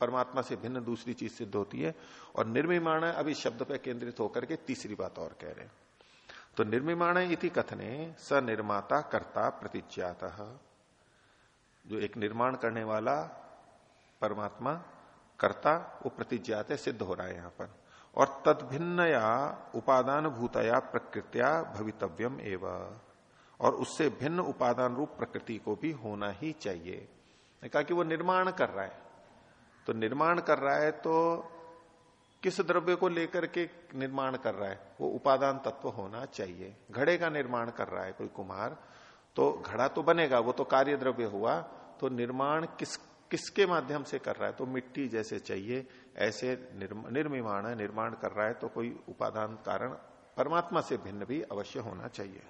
परमात्मा से भिन्न दूसरी चीज़ सिद्ध होती है, और निर्मिमाण अभी शब्द पर केंद्रित होकर के तीसरी बात और कह रहे हैं। तो निर्मिमाण इति कथने स निर्माता कर्ता प्रतिज्ञात। जो एक निर्माण करने वाला परमात्मा, कर्ता, वो प्रतिज्ञात सिद्ध हो रहा है यहाँ पर। और तद भिन्नया उपादान भूतया प्रकृत्या भवितव्यम एवं। और उससे भिन्न उपादान रूप प्रकृति को भी होना ही चाहिए। कहा कि वो निर्माण कर रहा है। तो निर्माण कर रहा है तो किस द्रव्य को लेकर के निर्माण कर रहा है? वो उपादान तत्व होना चाहिए। घड़े का निर्माण कर रहा है कोई कुमार तो घड़ा तो बनेगा, वो तो कार्य द्रव्य हुआ तो निर्माण किस, किसके माध्यम से कर रहा है? तो मिट्टी जैसे चाहिए, ऐसे निर्मिमाण, निर्माण कर रहा है तो कोई उपादान कारण परमात्मा से भिन्न भी अवश्य होना चाहिए।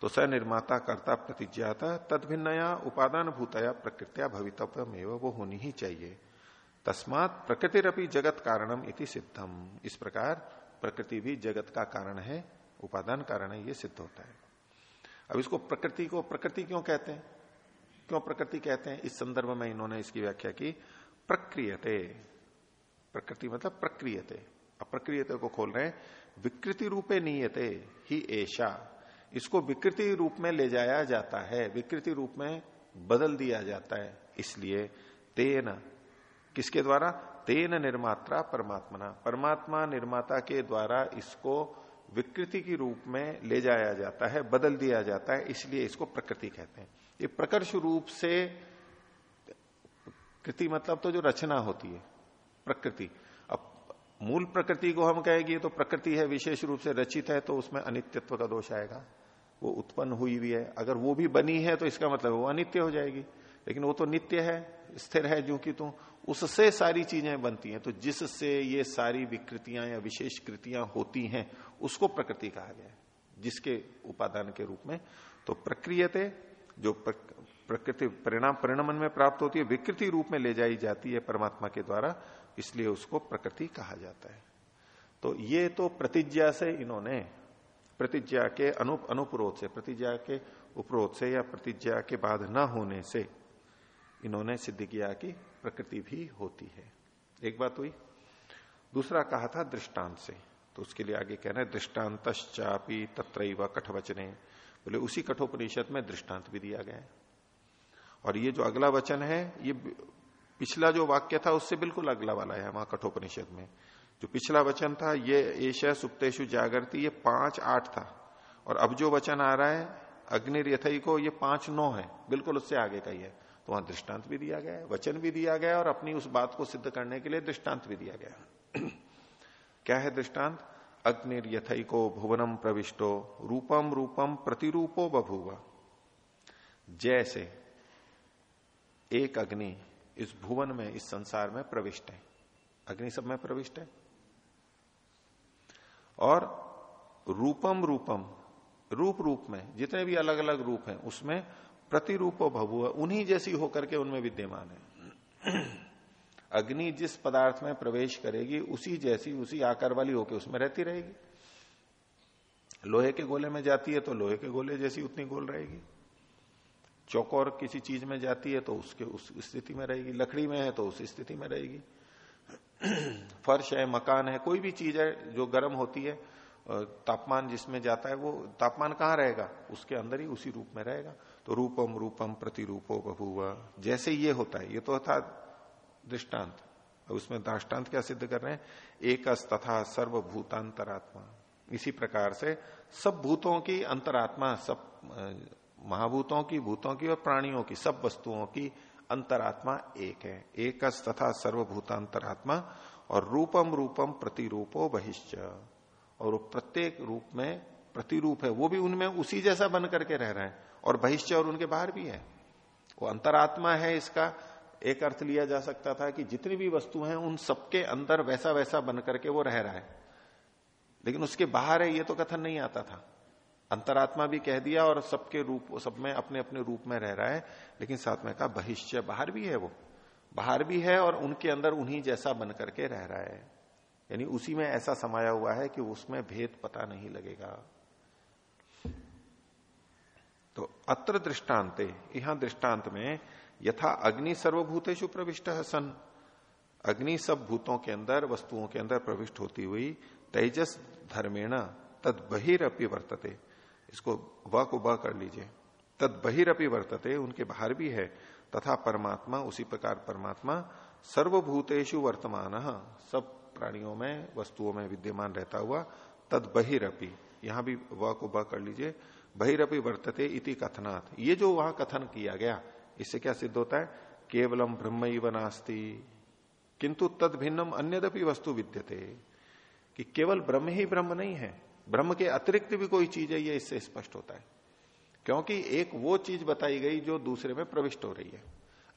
तो स निर्माता कर्ता प्रतिज्ञाता, तद भिन्नया उपादान भूतया प्रकृत्या भवितव्य वो होनी ही चाहिए। तस्मात प्रकृतिरपि जगत कारणम इति सिद्धम। इस प्रकार प्रकृति भी जगत का कारण है, उपादान कारण है, ये सिद्ध होता है। अब इसको प्रकृति को, प्रकृति क्यों कहते हैं? क्यों प्रकृति कहते हैं? इस संदर्भ में इन्होंने इसकी व्याख्या की। प्रक्रियते। प्रकृति मतलब प्रक्रियते। अब प्रक्रियते को खोल रहे हैं। विकृति रूपे नीयते, ही ऐशा इसको विकृति रूप में ले जाया जाता है। विकृति रूप में बदल दिया जाता है। इसलिए तेन, किसके द्वारा? तेन निर्मात्रा परमात्मा परमात्मा निर्माता के द्वारा इसको विकृति के रूप में ले जाया जाता है, बदल दिया जाता है, इसलिए इसको प्रकृति कहते हैं। ये प्रकर्ष रूप से कृति मतलब तो जो रचना होती है, प्रकृति। मूल प्रकृति को हम कहेंगे तो प्रकृति है विशेष रूप से रचित है तो उसमें अनित्यत्व का दोष आएगा। वो उत्पन्न हुई हुई है। अगर वो भी बनी है तो इसका मतलब वो अनित्य हो जाएगी। लेकिन वो तो नित्य है, स्थिर है, जो कि तू उससे सारी चीज़ें बनती हैं। तो जिससे ये सारी विकृतियाँ या विशेष कृतियाँ होती हैं, उसको प्रकृति कहा गया है। जिसके उपादान के रूप में तो प्रक्रियते, जो प्रकृति, परिणाम, परिणमन में प्राप्त होती है, विकृति रूप में ले जाई जाती है परमात्मा के द्वारा। इसलिए उसको प्रकृति कहा जाता है। तो ये तो प्रतिज्ञा से इन्होंने, प्रतिज्ञा के अनुप अनुप्रोध से, प्रतिज्ञा के उपरोध से या प्रतिज्ञा के बाद न होने से इन्होंने सिद्ध किया कि प्रकृति भी होती है। एक बात हुई। दूसरा कहा था दृष्टांत से। तो उसके लिए आगे कह रहे हैं, दृष्टांतश्चापी तत्र कठवचने। बोले, उसी कठोपनिषद में दृष्टांत भी दिया गया है। और ये जो अगला वचन है, ये पिछला जो वाक्य था उससे बिल्कुल अगला वाला है वहाँ कठोपनिषद में। जो पिछला वचन था, ये एश सुप्तेशु जागृति ये पाँच आठ था। और अब जो वचन आ रहा है, अग्निर्यथई को ये पाँच नौ है। बिल्कुल उससे आगे का ही है। तो वहाँ दृष्टांत भी दिया गया है, वचन भी दिया गया और अपनी उस बात को सिद्ध करने के लिए दृष्टांत भी दिया गया क्या है दृष्टांत? अग्निर्यथई को भुवनम प्रविष्टो, रूपम रूपम प्रतिरूपो बभुव। जैसे एक अग्नि इस भुवन में, इस संसार में प्रविष्ट है। अग्नि सब में प्रविष्ट है। और रूपम रूपम, रूप रूप में, जितने भी अलग अलग रूप हैं, उसमें प्रतिरूप भभुव उन्हीं जैसी होकर के उनमें विद्यमान है। अग्नि जिस पदार्थ में प्रवेश करेगी, उसी जैसी, उसी आकार वाली होकर उसमें रहती रहेगी। लोहे के गोले में जाती है तो लोहे के गोले जैसी उतनी गोल रहेगी। चौकोर किसी चीज़ में जाती है तो उसके उस स्थिति में रहेगी, लकड़ी में है तो उस स्थिति में रहेगी। फर्श है, मकान है, कोई भी चीज़ है जो गर्म होती है तापमान जिसमें जाता है वो, तापमान कहाँ रहेगा? उसके अंदर ही उसी रूप में रहेगा। तो रूपम रूपम प्रतिरूपो बभुआ जैसे ये होता है, ये तो था दृष्टांत। उसमें दृष्टांत क्या सिद्ध कर रहे हैं? एक तथा सर्वभूतांतरात्मा। इसी प्रकार से सब भूतों की अंतरात्मा, सब महाभूतों की, भूतों की और प्राणियों की, सब वस्तुओं की अंतरात्मा एक है। एक तथा सर्वभूतांतरात्मा और रूपम रूपम प्रतिरूपो बहिश्च। और प्रत्येक रूप में प्रतिरूप है। वो भी उनमें उसी जैसा बन करके रह रहे हैं। और बहिश्च और उनके बाहर भी है। वो अंतरात्मा है इसका। एक अर्थ लिया जा सकता था कि जितनी भी वस्तु हैं, उन सबके अंदर वैसा वैसा बन करके वो रह रहा है। लेकिन उसके बाहर है, ये तो कथन नहीं आता था। अंतरात्मा भी कह दिया और सबके रूप, सब में अपने अपने रूप में रह रहा है, लेकिन साथ में कहा, बहिष्य, बाहर भी है वो। बाहर भी है और उनके अंदर उन्हीं जैसा बन करके रह रहा है। यानी उसी में ऐसा समाया हुआ है कि उसमें भेद पता नहीं लगेगा। तो अत्र दृष्टांत यहाँ दृष्टांत में यथा अग्नि सर्वभूतेषु प्रविष्ट सन। अग्नि सब भूतों के अंदर, वस्तुओं के अंदर प्रविष्ट होती हुई तेजस धर्मेण तद बहिरअपि वर्तते। इसको व को ब कर लीजिए। तद बहिरअपि वर्तते, उनके बाहर भी है, तथा परमात्मा, उसी प्रकार परमात्मा, सर्वभूतेषु वर्तमान, सब प्राणियों में, वस्तुओं में विद्यमान रहता हुआ, तद बहिरपी। यहाँ भी व को ब कर लीजिए। बहिरपि वर्तते इति कथनात्। ये जो वहाँ कथन किया गया, इससे क्या सिद्ध होता है? केवलम ब्रह्म नास्ती। किंतु तद भिन्नम अन्यदपि वस्तु विद्यते। कि केवल ब्रह्म ही ब्रह्म नहीं है। ब्रह्म के अतिरिक्त भी कोई चीज़ है, ये इससे स्पष्ट होता है। क्योंकि एक वो चीज़ बताई गई जो दूसरे में प्रविष्ट हो रही है।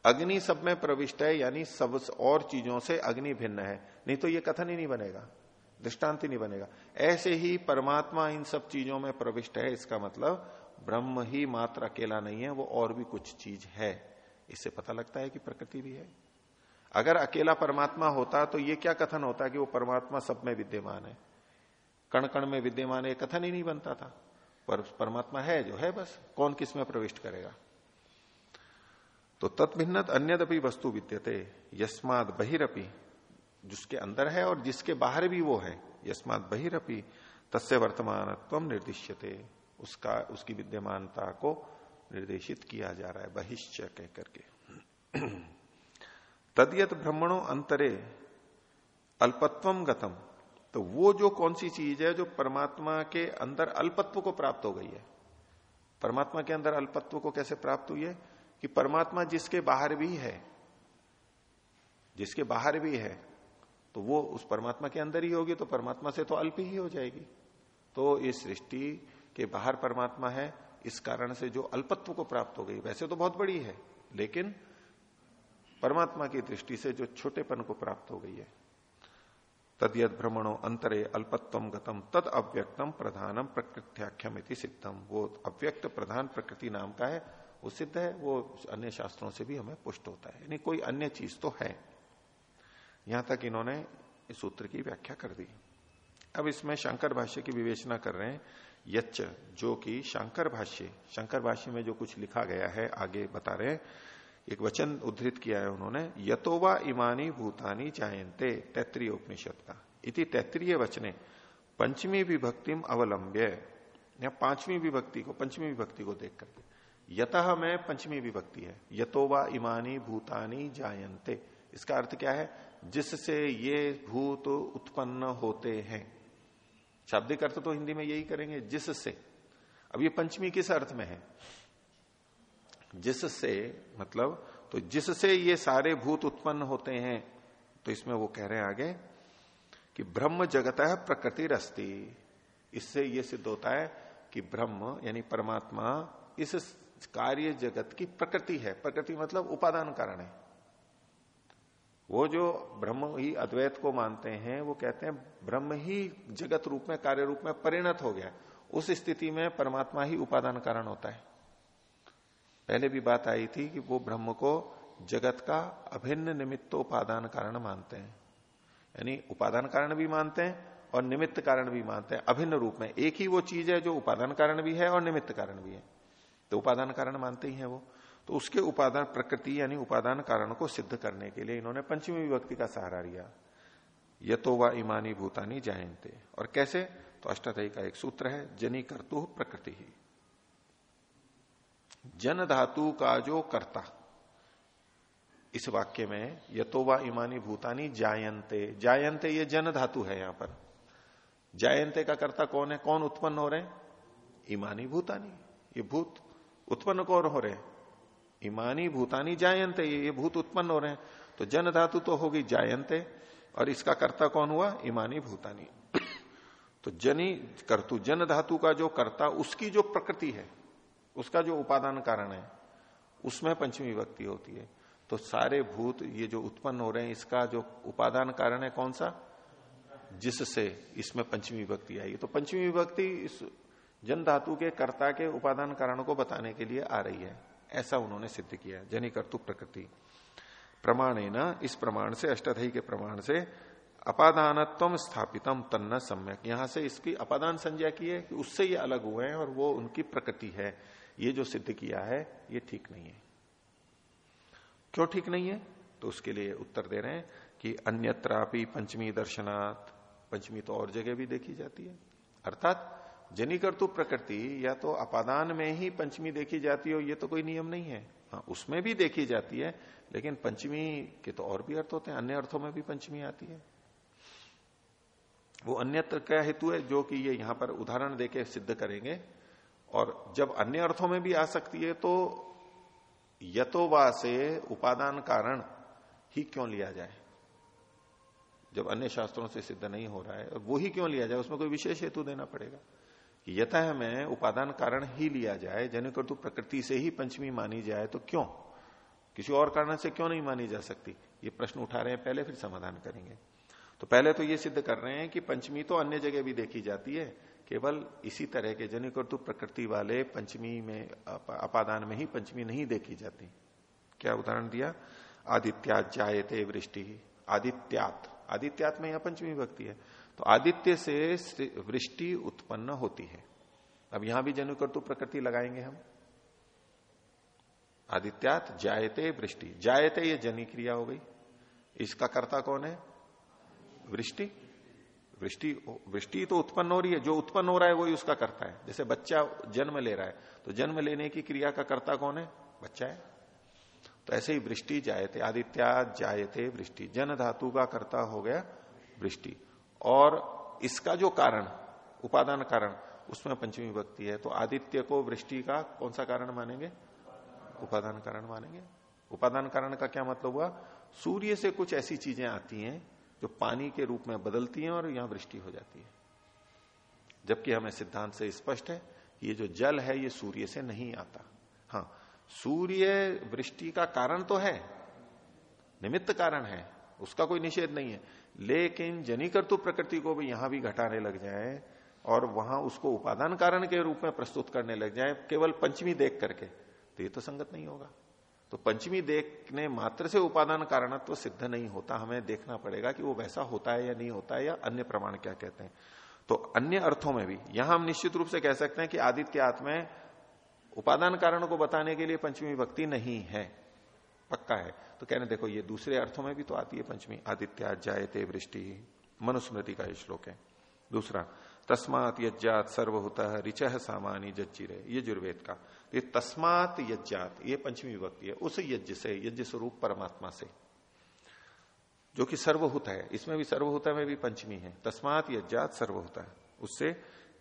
अग्नि सब में प्रविष्ट है, यानी सब और चीज़ों से अग्नि भिन्न है। नहीं तो ये कथन ही नहीं बनेगा, दृष्टांत ही नहीं बनेगा। ऐसे ही परमात्मा इन सब चीज़ों में प्रविष्ट है, इसका मतलब ब्रह्म ही मात्र अकेला नहीं है, वो और भी कुछ चीज़ है। इससे पता लगता है कि प्रकृति भी है। अगर अकेला परमात्मा होता तो ये क्या कथन होता कि वो परमात्मा सब में विद्यमान है? कण कण में विद्यमान है कथन ही नहीं बनता था। पर परमात्मा है जो है बस, कौन किसमें प्रविष्ट करेगा? तो तत्भिन्नत अन्यदपि वस्तु विद्यते, यस्माद बहिरपि, जिसके अंदर है और जिसके बाहर भी वो है यस्मात बहिरपि, तस्य वर्तमानत्व निर्दिश्यते। उसका, उसकी विद्यमानता को निर्देशित किया जा रहा है, बहिश्च कह करके। तदियत ब्रह्मणों अंतरे अल्पत्वम गतम। तो वो जो कौन सी चीज़ है जो परमात्मा के अंदर अल्पत्व को प्राप्त हो गई है? परमात्मा के अंदर अल्पत्व को कैसे प्राप्त हुई है? कि परमात्मा जिसके बाहर भी है, जिसके बाहर भी है तो वो उस परमात्मा के अंदर ही होगी तो परमात्मा से तो अल्प ही हो जाएगी। तो इस सृष्टि के बाहर परमात्मा है, इस कारण से जो अल्पत्व को प्राप्त हो गई, वैसे तो बहुत बड़ी है, लेकिन परमात्मा की दृष्टि से जो छोटेपन को प्राप्त हो गई है। तद यद भ्रमणो अंतरे अल्पत्वम गतम तद अव्यक्तम प्रधानम प्रकृत्याख्यम सिद्धम वो अव्यक्त प्रधान प्रकृति नाम का है, वो सिद्ध है, वो अन्य शास्त्रों से भी हमें पुष्ट होता है। यानी कोई अन्य चीज़ तो है। यहाँ तक इन्होंने इस सूत्र की व्याख्या कर दी। अब इसमें शंकर भाष्य की विवेचना कर रहे हैं। यच्च, जो कि शंकर भाष्य शंकर भाष्य में जो कुछ लिखा गया है, आगे बता रहे हैं। एक वचन उद्धृत किया है उन्होंने, यतोवा इमानी भूतानी जायंते तैत्रीय उपनिषद का। इति तैत्रीय वचने, पंचमी विभक्तिम अवलंब्य। या पांचवी विभक्ति को, पंचमी विभक्ति को देख करके। यत में पंचमी विभक्ति है, यतोवा इमानी भूतानी जायंते इसका अर्थ क्या है? जिससे ये भूत उत्पन्न होते हैं। शाब्दिक अर्थ तो हिंदी में यही करेंगे, जिससे। अब ये पंचमी किस अर्थ में है? जिससे मतलब तो जिससे ये सारे भूत उत्पन्न होते हैं तो इसमें वो कह रहे हैं आगे कि ब्रह्म जगत है प्रकृति रस्ती इससे ये सिद्ध होता है कि ब्रह्म, यानी परमात्मा, इस कार्य जगत की प्रकृति है। प्रकृति मतलब उपादान कारण है। वो जो ब्रह्म ही अद्वैत को मानते हैं, वो कहते हैं ब्रह्म ही जगत रूप में, कार्य रूप में परिणत हो गया। उस स्थिति में परमात्मा ही उपादान कारण होता है। पहले भी बात आई थी कि वो ब्रह्म को जगत का अभिन्न निमित्त उपादान कारण मानते हैं। यानी उपादान कारण भी मानते हैं और निमित्त कारण भी मानते हैं। अभिन्न रूप में एक ही वो चीज़ है जो उपादान कारण भी है और निमित्त कारण भी है। तो उपादान कारण मानते ही है वो। तो उसके उपादान प्रकृति यानी उपादान कारण को सिद्ध करने के लिए इन्होंने पंचमी विभक्ति का सहारा लिया। ये तो व ईमानी भूतानी जायंते और कैसे? तो अष्टाध्यायी का एक सूत्र है, जनी कर्तु प्रकृति। ही जन धातु का जो कर्ता। इस वाक्य में यतोवा ईमानी भूतानी जायंते जायंते ये जन धातु है यहाँ पर। जायंते का कर्ता कौन है? कौन उत्पन्न हो रहे ईमानी भूतानी। ये भूत उत्पन्न कौन हो रहे हैं? इमानी भूतानी जायंते ये भूत उत्पन्न हो रहे हैं। तो जन धातु तो होगी जायंते और इसका कर्ता कौन हुआ? इमानी भूतानी। तो जनी कर्तु जन धातु का जो कर्ता, उसकी जो प्रकृति है उसका जो उपादान कारण है, उसमें पंचमी विभक्ति होती है। तो सारे भूत ये जो उत्पन्न हो रहे हैं, इसका जो उपादान कारण है कौन सा? जिससे इसमें पंचमी विभक्ति आई तो पंचमी विभक्ति इस जन धातु के कर्ता के उपादान कारण को बताने के लिए आ रही है। ऐसा उन्होंने सिद्ध किया जनी कर्तु प्रकृति। प्रमाण न इस प्रमाण से, अष्टाध्यायी के प्रमाण से, अपादानत्व स्थापितम तन्न सम्यक। यहाँ से इसकी अपादान संज्ञा की है कि उससे ये अलग हुए हैं और वो उनकी प्रकृति है। ये जो सिद्ध किया है, ये ठीक नहीं है। क्यों ठीक नहीं है? तो उसके लिए उत्तर दे रहे हैं कि अन्यत्रापि पंचमी दर्शनात्, पंचमी तो और जगह भी देखी जाती है। अर्थात जनिकर्तु प्रकृति, या तो अपादान में ही पंचमी देखी जाती हो, ये तो कोई नियम नहीं है। हाँ उसमें भी देखी जाती है, लेकिन पंचमी के तो और भी अर्थ होते हैं, अन्य अर्थों में भी पंचमी आती है। वो अन्यत्र क्या हेतु है, जो कि ये यहाँ पर उदाहरण देके सिद्ध करेंगे और जब अन्य अर्थों में भी आ सकती है तो यतोवा से उपादान कारण ही क्यों लिया जाए? जब अन्य शास्त्रों से सिद्ध नहीं हो रहा है, वो ही क्यों लिया जाए? उसमें कोई विशेष हेतु देना पड़ेगा। कि यथा में उपादान कारण ही लिया जाए जनिकर्तु प्रकृति से ही पंचमी मानी जाए तो क्यों? किसी और कारण से क्यों नहीं मानी जा सकती? ये प्रश्न उठा रहे हैं, पहले फिर समाधान करेंगे। तो पहले तो ये सिद्ध कर रहे हैं कि पंचमी तो अन्य जगह भी देखी जाती है केवल इसी तरह के जनिकर्तु प्रकृति वाले पंचमी में अपादान में ही पंचमी नहीं देखी जाती। क्या उदाहरण दिया? आदित्यात जायते वृष्टि। आदित्यात। आदित्यात में यहाँ पंचमी भक्ति है। तो आदित्य से वृष्टि उत्पन्न होती है। अब यहाँ भी जनुकर्तु प्रकृति लगाएँगे हम। आदित्यात जायते वृष्टि। जायते ये जनी क्रिया हो गई। इसका कर्ता कौन है? वृष्टि। वृष्टि वृष्टि तो उत्पन्न हो रही है, जो उत्पन्न हो रहा है वही उसका करता है। जैसे बच्चा जन्म ले रहा है तो जन्म लेने की क्रिया का कर्ता कौन है? बच्चा है। तो ऐसे ही वृष्टि जायते, आदित्या जायते वृष्टि, जन धातु का कर्ता हो गया वृष्टि। और इसका जो कारण, उपादान कारण, उसमें पंचमी विभक्ति है तो आदित्य को वृष्टि का कौन सा कारण मानेंगे? उपादान कारण मानेंगे। उपादान कारण का क्या मतलब हुआ? सूर्य से कुछ ऐसी चीज़ें आती हैं जो पानी के रूप में बदलती हैं और यहाँ वृष्टि हो जाती है। जबकि हमें सिद्धांत से स्पष्ट है ये जो जल है, ये सूर्य से नहीं आता। हाँ सूर्य वृष्टि का कारण तो है, निमित्त कारण है, उसका कोई निषेध नहीं है। लेकिन जनिकर्तु प्रकृति को भी यहाँ भी घटाने लग जाए और वहाँ उसको उपादान कारण के रूप में प्रस्तुत करने लग जाए, केवल पंचमी देख करके तो ये तो संगत नहीं होगा। तो पंचमी देखने मात्र से उपादान कारणत्व तो सिद्ध नहीं होता। हमें देखना पड़ेगा कि वो वैसा होता है या नहीं होता है या अन्य प्रमाण क्या कहते हैं। तो अन्य अर्थों में भी, यहाँ हम निश्चित रूप से कह सकते हैं कि आदित्य आत्मा उपादान कारण को बताने के लिए पंचमी भक्ति नहीं है। पक्का है। तो कहने देखो, ये दूसरे अर्थों में भी तो आती है पंचमी। आदित्य जायते वृष्टि, मनुस्मृति का श्लोक है। दूसरा तस्मात यज्जात सर्वहुता रिच सामानी जज्जिरे। ये जुर्वेद का। ये तस्मात यज्जात, ये पंचमी विभक्ति है, उस यज्ञ से, यज्ञ स्वरूप परमात्मा से, जो कि सर्वहुत है। इसमें भी सर्वहुता में भी पंचमी है। तस्मात यज्जात सर्वहुता। उससे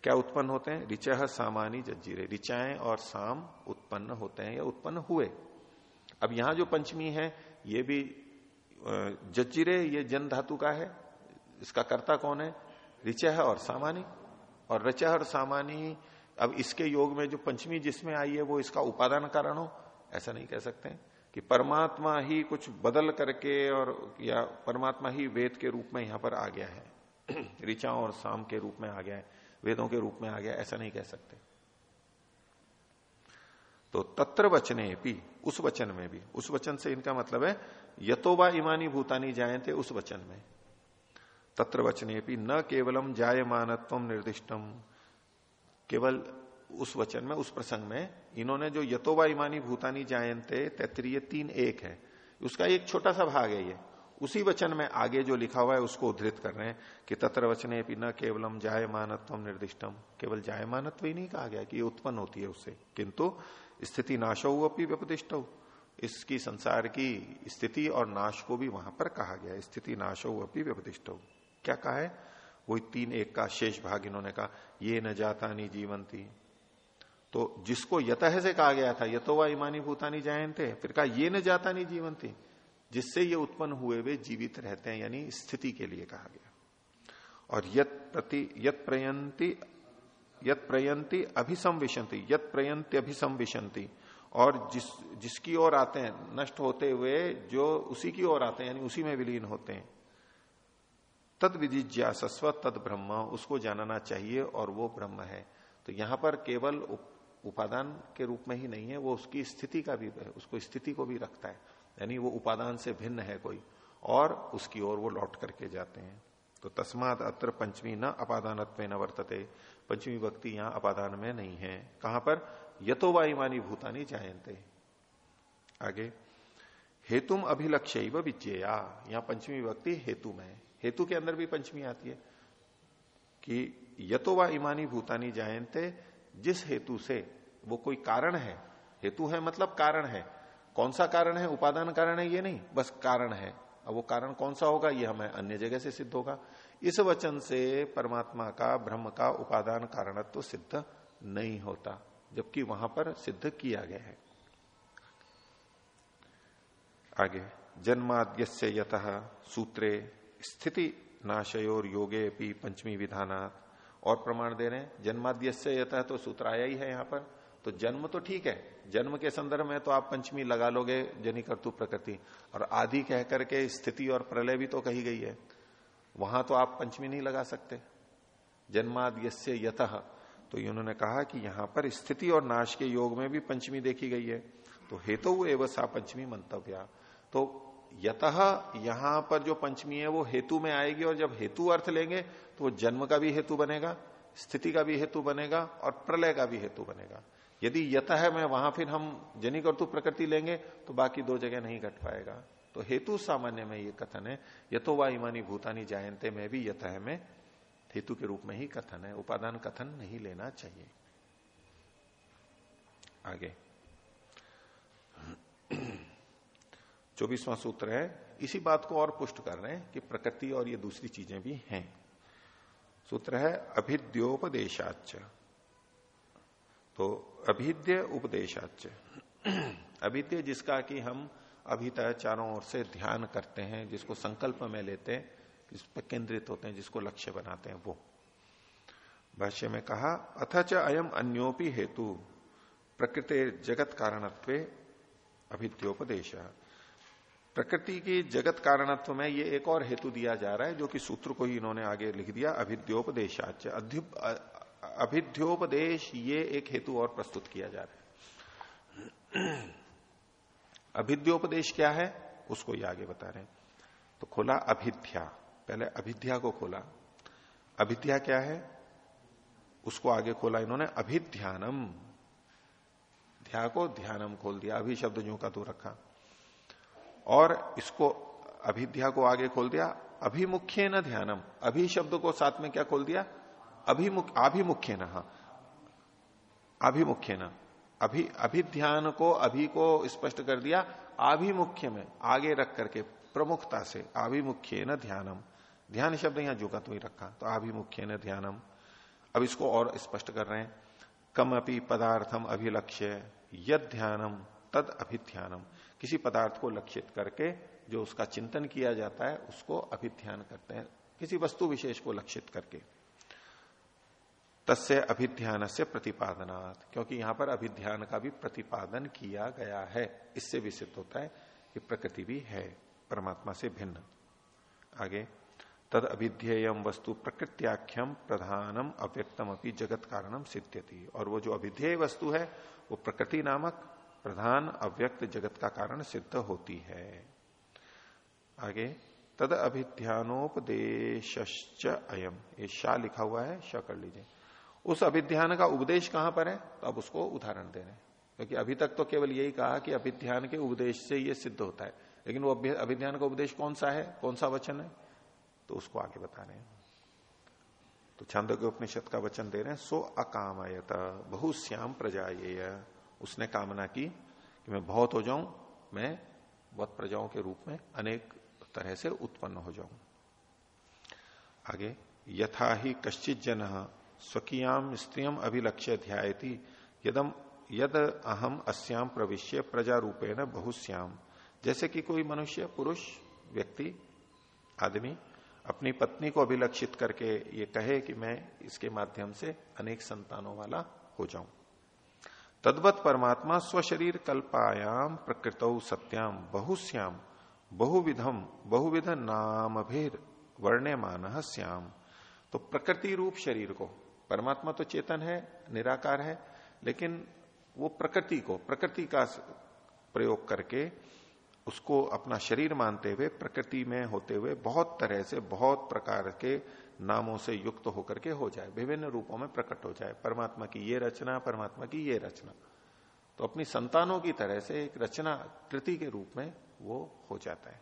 क्या उत्पन्न होते हैं? ऋचा सामानी जज्जीरे। ऋचाएँ और साम उत्पन्न होते हैं या उत्पन्न हुए। अब यहाँ जो पंचमी है, ये भी जज्जीरे, ये जन धातु का है। इसका कर्ता कौन है? ऋचा और सामानी। और रचा और सामानी अब इसके योग में जो पंचमी जिसमें आई है, वो इसका उपादान कारण हो। ऐसा नहीं कह सकते कि परमात्मा ही कुछ बदल करके और, या परमात्मा ही वेद के रूप में यहाँ पर आ गया है। ऋचा और साम के रूप में आ गया है। वेदों के रूप में आ गया ऐसा नहीं कह सकते। तो तत्र वचने भी, उस वचन में भी, उस वचन से इनका मतलब है यतोबा इमानी भूतानी जायते उस वचन में। तत्र वचने भी न केवलम जायमानत्व निर्दिष्टम केवल उस वचन में, उस प्रसंग में इन्होंने जो यतोबा इमानी भूतानी जायंते तैतरीय तीन एक है, उसका एक छोटा सा भाग है ये। उसी वचन में आगे जो लिखा हुआ है, उसको उद्धृत कर रहे हैं कि तत्र वचने भी न केवलम जायमानत्व निर्दिष्टम केवल जायमानत्व ही नहीं कहा गया कि ये उत्पन्न होती है उससे। किंतु स्थिति नाशो अपनी व्यपदिष्ट। इसकी संसार की स्थिति और नाश को भी वहाँ पर कहा गया स्थिति नाशो अपनी व्यपदिष्ट। क्या कहा है? वही तीन एक का शेष भाग इन्होंने कहा, ये न जाता नहीं जीवंती। तो जिसको यत से कहा गया था यतो व ईमानी भूतानी जायंते फिर कहा, ये न जाता नहीं जीवंती। जिससे ये उत्पन्न हुए वे जीवित रहते हैं, यानी स्थिति के लिए कहा गया। और यत प्रति, यत प्रयंती यत प्रयंती अभिसंविशंति, यत प्रयंती अभिसंविशंति। और जिस, जिसकी ओर आते हैं, नष्ट होते हुए जो उसी की ओर आते हैं, यानी उसी में विलीन होते हैं। तद विजिज्ञासस्व तद ब्रह्म, उसको जानना चाहिए और वो ब्रह्म है। तो यहाँ पर केवल उपादान के रूप में ही नहीं है, वो उसकी स्थिति का भी, उसको स्थिति को भी रखता है। यानी वो उपादान से भिन्न है कोई, और उसकी ओर वो लौट करके जाते हैं। तो तस्मात अत्र पंचमी न अपादानत्व न वर्तते। पंचमी भक्ति यहाँ अपादान में नहीं है। कहाँ पर? यतो वाईमानी भूतानी जायते आगे, हेतुम अभिलक्ष्य विज्ञेया। यहाँ पंचमी भक्ति हेतु में हेतु के अंदर भी पंचमी आती है, कि यतो व ईमानी भूतानी जायते जिस हेतु से वो कोई कारण है। हेतु है मतलब कारण है। कौन सा कारण है? उपादान कारण है, ये नहीं। बस कारण है। अब वो कारण कौन सा होगा? ये हमें अन्य जगह से सिद्ध होगा। इस वचन से परमात्मा का, ब्रह्म का उपादान कारणत्व तो सिद्ध नहीं होता, जबकि वहाँ पर सिद्ध किया गया है। आगे जन्माद्य यत सूत्रे स्थिति नाशयोर योगे भी पंचमी विधानात और प्रमाण दे रहे हैं। जन्माद्य यत तो सूत्र आया ही है यहाँ पर। तो जन्म तो ठीक है। जन्म के संदर्भ में तो आप पंचमी लगा लोगे जनी कर्तु प्रकृति। और आदि कह करके स्थिति और प्रलय भी तो कही गई है। वहाँ तो आप पंचमी नहीं लगा सकते। जन्माद यस्य यत। तो इन्होंने कहा कि यहाँ पर स्थिति और नाश के योग में भी पंचमी देखी गई है। तो हेतु एवं सा पंचमी मंतव्या। तो यत यहाँ पर जो पंचमी है वो हेतु में आएगी और जब हेतु अर्थ लेंगे तो वो जन्म का भी हेतु बनेगा, स्थिति का भी हेतु बनेगा और प्रलय का भी हेतु बनेगा। यदि यत है, मैं वहाँ फिर हम जनिक और प्रकृति लेंगे तो बाकी दो जगह नहीं घट पाएगा। तो हेतु सामान्य में ये कथन है यथो वा इमानी भूतानी जायंते में भी यथ में हेतु के रूप में ही कथन है, उपादान कथन नहीं लेना चाहिए। आगे। चौबीसवां सूत्र है, इसी बात को और पुष्ट कर रहे हैं कि प्रकृति और ये दूसरी चीज़ें भी हैं। सूत्र है अभिद्योपदेशाच तो अभिद्य उपदेशाच अभिद्य जिसका कि हम अभी तक चारों ओर से ध्यान करते हैं, जिसको संकल्प में लेते हैं, जिस पर केंद्रित होते हैं, जिसको लक्ष्य बनाते हैं, वो। भाष्य में कहा अथच अयम अन्योपि हेतु प्रकृति जगत कारणत्व अभिद्योपदेश। प्रकृति की जगत कारणत्व में ये एक और हेतु दिया जा रहा है, जो कि सूत्र को ही इन्होंने आगे लिख दिया अभिद्योपदेशाच अभिद्योपदेश ये एक हेतु और प्रस्तुत किया जा रहा है। अभिद्योपदेश क्या है? उसको ये आगे बता रहे हैं। तो खोला अभिध्या। पहले अभिध्या को खोला। अभिध्या क्या है? उसको आगे खोला इन्होंने, अभिध्यानम। ध्या को ध्यानम खोल दिया। अभी शब्द जो का तो रखा। और इसको अभिध्या को आगे खोल दिया। अभिमुख्य न ध्यानम। अभी शब्द को साथ में क्या खोल दिया? अभिमुख अभिमुख्य न हाँ। अभिमुख्य न अभी, अभिध्यान को, अभी को स्पष्ट कर दिया। आभिमुख्य में, आगे रख करके, प्रमुखता से आभिमुख्य न ध्यानम। ध्यान शब्द यहाँ जुगा तो ही रखा। तो आभिमुख्य न ध्यानम। अब इसको और स्पष्ट कर रहे हैं। कम अपनी पदार्थम अभिलक्ष्य यद ध्यानम तद अभिध्यानम। किसी पदार्थ को लक्षित करके जो उसका चिंतन किया जाता है, उसको अभिध्यान करते हैं। किसी वस्तु विशेष को लक्षित करके। तस्य अभिध्यान से प्रतिपादनात्, क्योंकि यहाँ पर अभिध्यान का भी प्रतिपादन किया गया है। इससे भी होता है कि प्रकृति भी है, परमात्मा से भिन्न। आगे, तद अभिध्येयम वस्तु प्रकृत्याख्यम प्रधानम अव्यक्तम अपनी जगत कारणम सिद्ध्यति। और वो जो अभिध्येय वस्तु है, वो प्रकृति नामक प्रधान अव्यक्त जगत का कारण सिद्ध होती है। आगे, तद अभिध्यानोपदेश अयम। ये शाह लिखा हुआ है, श कर लीजिए। उस अभिध्यान का उपदेश कहाँ पर है? तो अब उसको उदाहरण दे। रहे हैं क्योंकि अभी तक तो केवल यही कहा कि अभिध्यान के उपदेश से ये सिद्ध होता है। लेकिन वो अभिध्यान का उपदेश कौन सा है? कौन सा वचन है? तो उसको आगे बता रहे हैं। तो छंद के उपनिषद का वचन दे रहे हैं, सो अकामयत, बहुश्याम प्रजा ये उसने कामना की कि मैं बहुत हो जाऊँ, मैं बहुत प्रजाओं के रूप में अनेक तरह से उत्पन्न हो जाऊँ। आगे, यथा ही कश्चित जन स्वकीयाम स्त्रियम अभिलक्ष्य ध्यायती यदम यद अहम अस्याम प्रविश्य प्रजा रूपेण बहुश्याम जैसे कि कोई मनुष्य, पुरुष, व्यक्ति, आदमी अपनी पत्नी को अभिलक्षित करके ये कहे कि मैं इसके माध्यम से अनेक संतानों वाला हो जाऊँ। तद्वत परमात्मा स्वशरीर कल्पायाम प्रकृत सत्याम बहुश्याम बहुविधम बहुविध नाम भेद वर्ण्य मान श्याम तो प्रकृति रूप शरीर को, परमात्मा तो चेतन है, निराकार है, लेकिन वो प्रकृति को, प्रकृति का प्रयोग करके उसको अपना शरीर मानते हुए, प्रकृति में होते हुए बहुत तरह से, बहुत प्रकार के नामों से युक्त होकर के हो जाए, विभिन्न रूपों में प्रकट हो जाए, परमात्मा की ये रचना, परमात्मा की ये रचना। तो अपनी संतानों की तरह से एक रचना कृति के रूप में वो हो जाता है।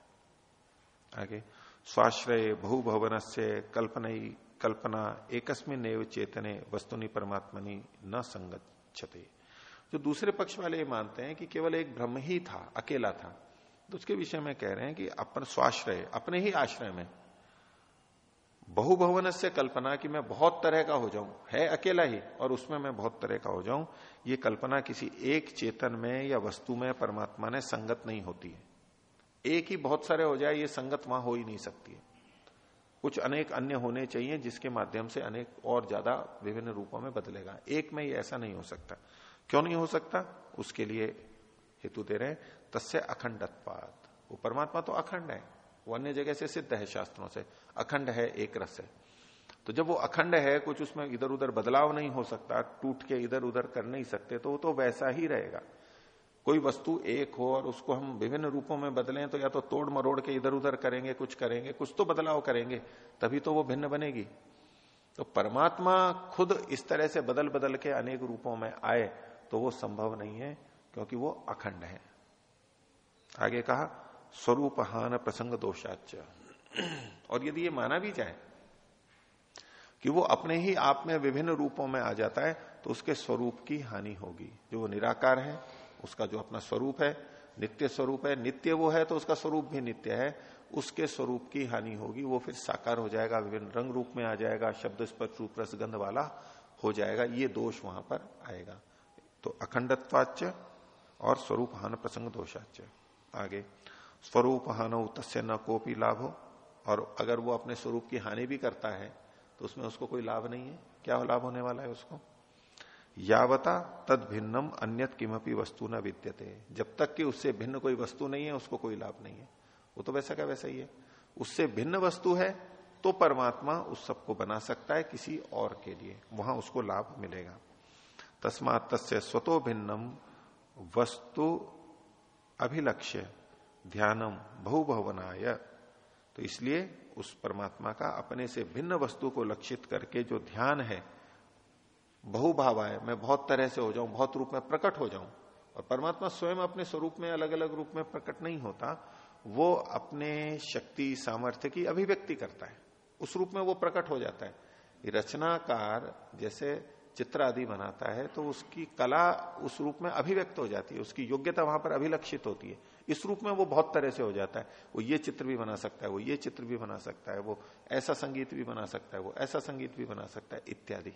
आगे, स्वाश्रय बहुभवन से कल्पना कल्पना एकस्मिन एव चेतने वस्तुनि परमात्मनि न संगच्छते। जो दूसरे पक्ष वाले ये मानते हैं कि केवल एक ब्रह्म ही था, अकेला था तो उसके विषय में कह रहे हैं कि अपन स्वाश्रय, अपने ही आश्रय में बहुभवन से कल्पना कि मैं बहुत तरह का हो जाऊँ, है अकेला ही, और उसमें मैं बहुत तरह का हो जाऊँ, ये कल्पना किसी एक चेतन में या वस्तु में परमात्मा ने संगत नहीं होती है। एक ही बहुत सारे हो जाए, ये संगत वहाँ हो ही नहीं सकती है। कुछ अनेक अन्य होने चाहिए जिसके माध्यम से अनेक और ज़्यादा विभिन्न रूपों में बदलेगा। एक में ये ऐसा नहीं हो सकता। क्यों नहीं हो सकता? उसके लिए हेतु दे रहे हैं, तस्य अखंडत्वाद वो परमात्मा तो अखंड है। वो अन्य जगह से सिद्ध है शास्त्रों से। अखंड है एक रस है। तो जब वो अखंड है, कुछ उसमें इधर उधर बदलाव नहीं हो सकता, टूट के इधर उधर कर नहीं सकते तो वो तो वैसा ही रहेगा। कोई वस्तु एक हो और उसको हम विभिन्न रूपों में बदलें तो या तो तोड़ मरोड़ के इधर उधर करेंगे, कुछ करेंगे, कुछ तो बदलाव करेंगे, तभी तो वो भिन्न बनेगी। तो परमात्मा खुद इस तरह से बदल बदल के अनेक रूपों में आए तो वो संभव नहीं है, क्योंकि वो अखंड है। आगे कहा स्वरूप हान प्रसंग दोषाच और यदि ये माना भी जाए कि वो अपने ही आप में विभिन्न रूपों में आ जाता है तो उसके स्वरूप की हानि होगी। जो वो निराकार है, उसका जो अपना स्वरूप है, नित्य स्वरूप है, नित्य वो है तो उसका स्वरूप भी नित्य है, उसके स्वरूप की हानि होगी, वो फिर साकार हो जाएगा, विभिन्न रंग रूप में आ जाएगा, शब्द स्पर्श रूप रसगंध वाला हो जाएगा, ये दोष वहाँ पर आएगा। तो अखंडत्वाच और स्वरूप हान प्रसंग दोषाच आगे स्वरूप हानो, तस्य न कोपी लाभ। हो और अगर वो अपने स्वरूप की हानि भी करता है तो उसमें उसको कोई लाभ नहीं है। क्या लाभ होने वाला है उसको? यावता तद भिन्नम अन्यत किमपी वस्तु न विद्यते। जब तक कि उससे भिन्न कोई वस्तु नहीं है, उसको कोई लाभ नहीं है। वो तो वैसा का वैसा ही है। उससे भिन्न वस्तु है तो परमात्मा उस सबको बना सकता है किसी और के लिए। वहाँ उसको लाभ मिलेगा। तस्मात तस्य स्वतो भिन्नम वस्तु अभिलक्ष्य। ध्यानम बहुभवनाय। तो इसलिए उस परमात्मा का अपने से भिन्न वस्तु को लक्षित करके जो ध्यान है, बहुभाव है मैं बहुत तरह से हो जाऊँ, बहुत रूप में प्रकट हो जाऊँ, और परमात्मा स्वयं अपने स्वरूप में अलग अलग रूप में प्रकट नहीं होता, वो अपने शक्ति, सामर्थ्य की अभिव्यक्ति करता है। उस रूप में वो प्रकट हो जाता है। रचनाकार जैसे चित्र आदि बनाता है तो उसकी कला उस रूप में अभिव्यक्त हो जाती है, उसकी योग्यता वहाँ पर अभिलक्षित होती है। इस रूप में वो बहुत तरह से हो जाता है। वो ये चित्र भी बना सकता है, वो ये चित्र भी बना सकता है, वो ऐसा संगीत भी बना सकता है, वो ऐसा संगीत भी बना सकता है, इत्यादि।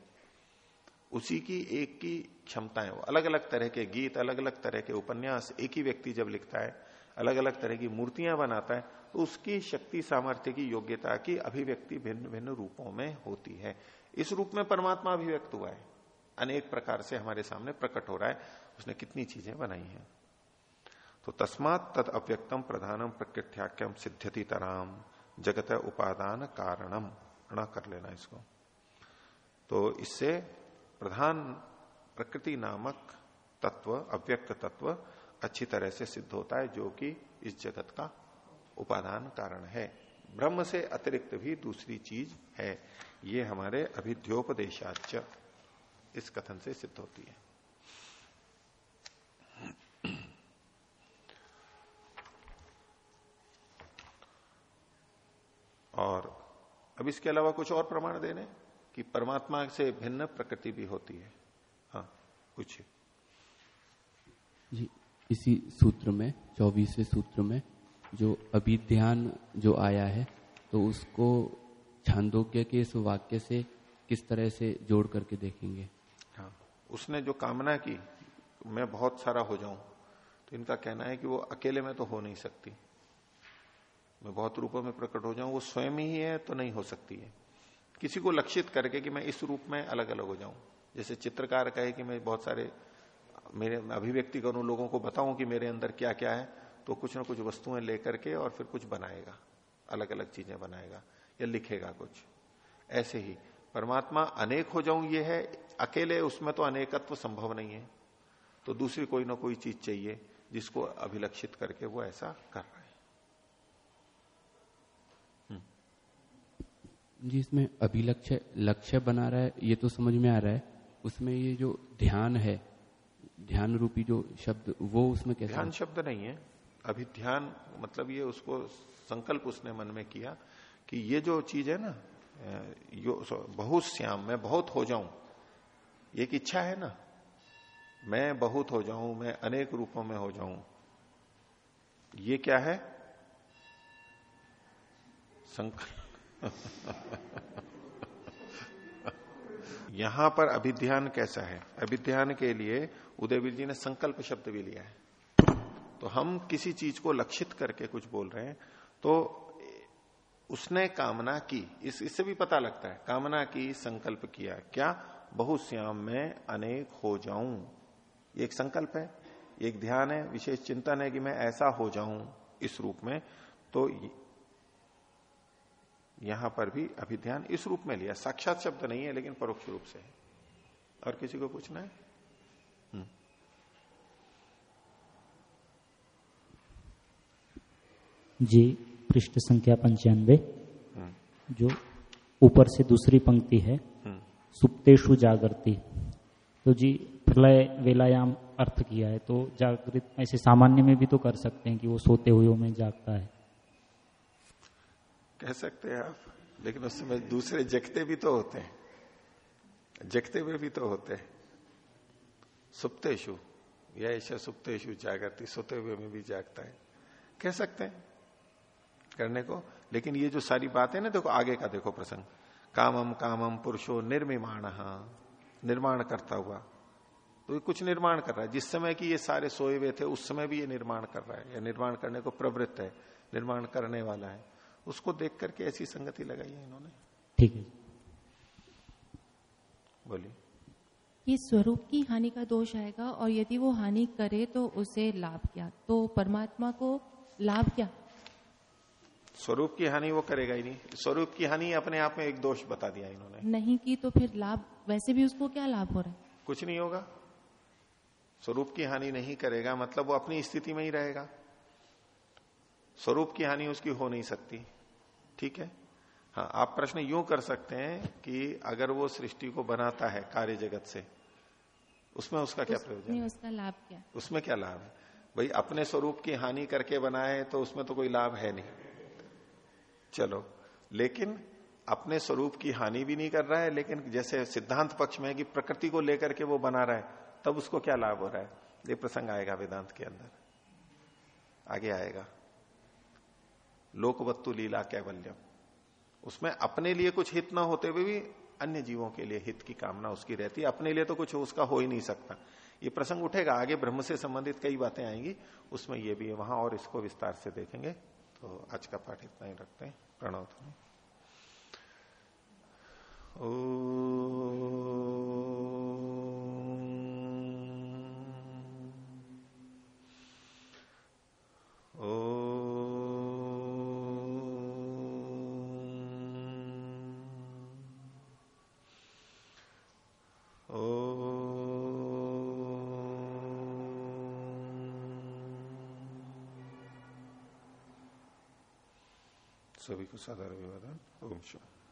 उसी की एक की क्षमताएँ अलग अलग तरह के गीत अलग अलग तरह के उपन्यास एक ही व्यक्ति जब लिखता है अलग अलग तरह की मूर्तियाँ बनाता है तो उसकी शक्ति, सामर्थ्य की योग्यता की अभिव्यक्ति भिन्न भिन्न रूपों में होती है। इस रूप में परमात्मा अभिव्यक्त हुआ है। अनेक प्रकार से हमारे सामने प्रकट हो रहा है। उसने कितनी चीज़ें बनाई हैं। तो तस्मात तद अव्यक्तम प्रधानम प्रकृत्याख्यम सिद्धति तराम। जगत उपादान कारणम। न कर लेना इसको। तो इससे प्रधान प्रकृति नामक तत्व, अव्यक्त तत्व अच्छी तरह से सिद्ध होता है, जो कि इस जगत का उपादान कारण है। ब्रह्म से अतिरिक्त भी दूसरी चीज़ है। ये हमारे अभिध्योपदेशाच इस कथन से सिद्ध होती है। और अब इसके अलावा कुछ और प्रमाण देने कि परमात्मा से भिन्न प्रकृति भी होती है। हाँ कुछ जी इसी सूत्र में चौबीसवें सूत्र में जो अभी ध्यान जो आया है तो उसको छांदोग्य के इस वाक्य से किस तरह से जोड़ करके देखेंगे? हाँ उसने जो कामना की मैं बहुत सारा हो जाऊँ तो इनका कहना है कि वो अकेले में तो हो नहीं सकती। मैं बहुत रूपों में प्रकट हो जाऊँ, वो स्वयं ही है तो नहीं हो सकती है। किसी को लक्षित करके कि मैं इस रूप में अलग अलग हो जाऊँ। जैसे चित्रकार कहे कि मैं बहुत सारे मेरे अभिव्यक्ति करूँ, लोगों को बताऊँ कि मेरे अंदर क्या क्या है तो कुछ ना कुछ वस्तुएँ लेकर के और फिर कुछ बनाएगा अलग अलग चीज़ें बनाएगा या लिखेगा कुछ। ऐसे ही, परमात्मा अनेक हो जाऊँ, ये है, अकेले उसमें तो अनेकत्व संभव नहीं है। तो दूसरी कोई ना कोई चीज़ चाहिए जिसको अभिलक्षित करके वो ऐसा कर रहा है। जी इसमें अभिलक्ष्य लक्ष्य बना रहा है ये तो समझ में आ रहा है। उसमें ये जो ध्यान है ध्यान रूपी जो शब्द वो उसमें कैसे ध्यान शब्द नहीं है। अभी ध्यान मतलब ये उसको संकल्प उसने मन में किया कि ये जो चीज़ है ना यो बहुत श्याम मैं बहुत हो जाऊँ। एक इच्छा है ना मैं बहुत हो जाऊँ मैं अनेक रूपों में हो जाऊँ। ये क्या है? संकल्प। यहाँ पर अभिध्यान कैसा है? अभिध्यान के लिए उदयवीर जी ने संकल्प शब्द भी लिया है। तो हम किसी चीज़ को लक्षित करके कुछ बोल रहे हैं तो उसने कामना की। इस, इससे भी पता लगता है, कामना की, संकल्प किया। क्या? बहुश्याम में अनेक हो जाऊँ। एक संकल्प है एक ध्यान है। विशेष चिंतन है कि मैं ऐसा हो जाऊँ इस रूप में। तो यहाँ पर भी अभिध्यान इस रूप में लिया साक्षात शब्द नहीं है लेकिन परोक्ष रूप से है और किसी को पूछना है हम्म। जी पृष्ठ संख्या पंचानवे हम्म। जो ऊपर से दूसरी पंक्ति है हम्म। सुप्तेशु जागृति तो जी प्रलय वेलायाम अर्थ किया है तो जागृत ऐसे सामान्य में भी तो कर सकते हैं कि वो सोते हुए में जागता है कह सकते हैं आप, लेकिन उस समय दूसरे जगते भी तो होते हैं। जगते हुए भी तो होते हैं। सुप्तेशु या ऐसा सुप्तेशु जागृति सोते हुए में भी जागता है। कह सकते हैं करने को, लेकिन ये जो सारी बातें ना, देखो, आगे का देखो प्रसंग। कामम कामम पुरुषो निर्मिमाण, निर्माण करता हुआ। तो ये कुछ निर्माण कर रहा है। जिस समय की ये सारे सोए हुए थे, उस समय भी ये निर्माण कर रहा है। या निर्माण करने को प्रवृत्त है। निर्माण करने वाला है। उसको देख करके ऐसी संगति लगाई है इन्होंने। ठीक है बोलिए। ये स्वरूप की हानि का दोष आएगा और यदि वो हानि करे तो उसे लाभ क्या? तो परमात्मा को लाभ क्या? स्वरूप की हानि वो करेगा ही नहीं। स्वरूप की हानि अपने आप में एक दोष बता दिया इन्होंने। नहीं की तो फिर लाभ वैसे भी उसको क्या लाभ हो रहा है? कुछ नहीं होगा। स्वरूप की हानि नहीं करेगा मतलब वो अपनी स्थिति में ही रहेगा। स्वरूप की हानि उसकी हो नहीं सकती। ठीक है? हाँ आप प्रश्न यूँ कर सकते हैं कि अगर वो सृष्टि को बनाता है कार्य जगत से उसमें उसका क्या प्रयोजन है? उसका लाभ क्या? उसमें क्या लाभ है? भाई अपने स्वरूप की हानि करके बनाए तो उसमें तो कोई लाभ है नहीं। चलो लेकिन अपने स्वरूप की हानि भी नहीं कर रहा है लेकिन जैसे सिद्धांत पक्ष में है कि प्रकृति को लेकर के वो बना रहा है तब उसको क्या लाभ हो रहा है? ये प्रसंग आएगा वेदांत के अंदर। आगे आएगा। लोकवत्तु लीला कैवल्यम। उसमें अपने लिए कुछ हित ना होते हुए भी अन्य जीवों के लिए हित की कामना उसकी रहती है। अपने लिए तो कुछ उसका हो ही नहीं सकता। ये प्रसंग उठेगा, आगे ब्रह्म से संबंधित कई बातें आएँगी। उसमें ये भी है, वहाँ और इसको विस्तार से देखेंगे। तो आज का पाठ इतना ही रखते हैं। प्रणव ओ सभी को साधारण विवादन ओम शुभ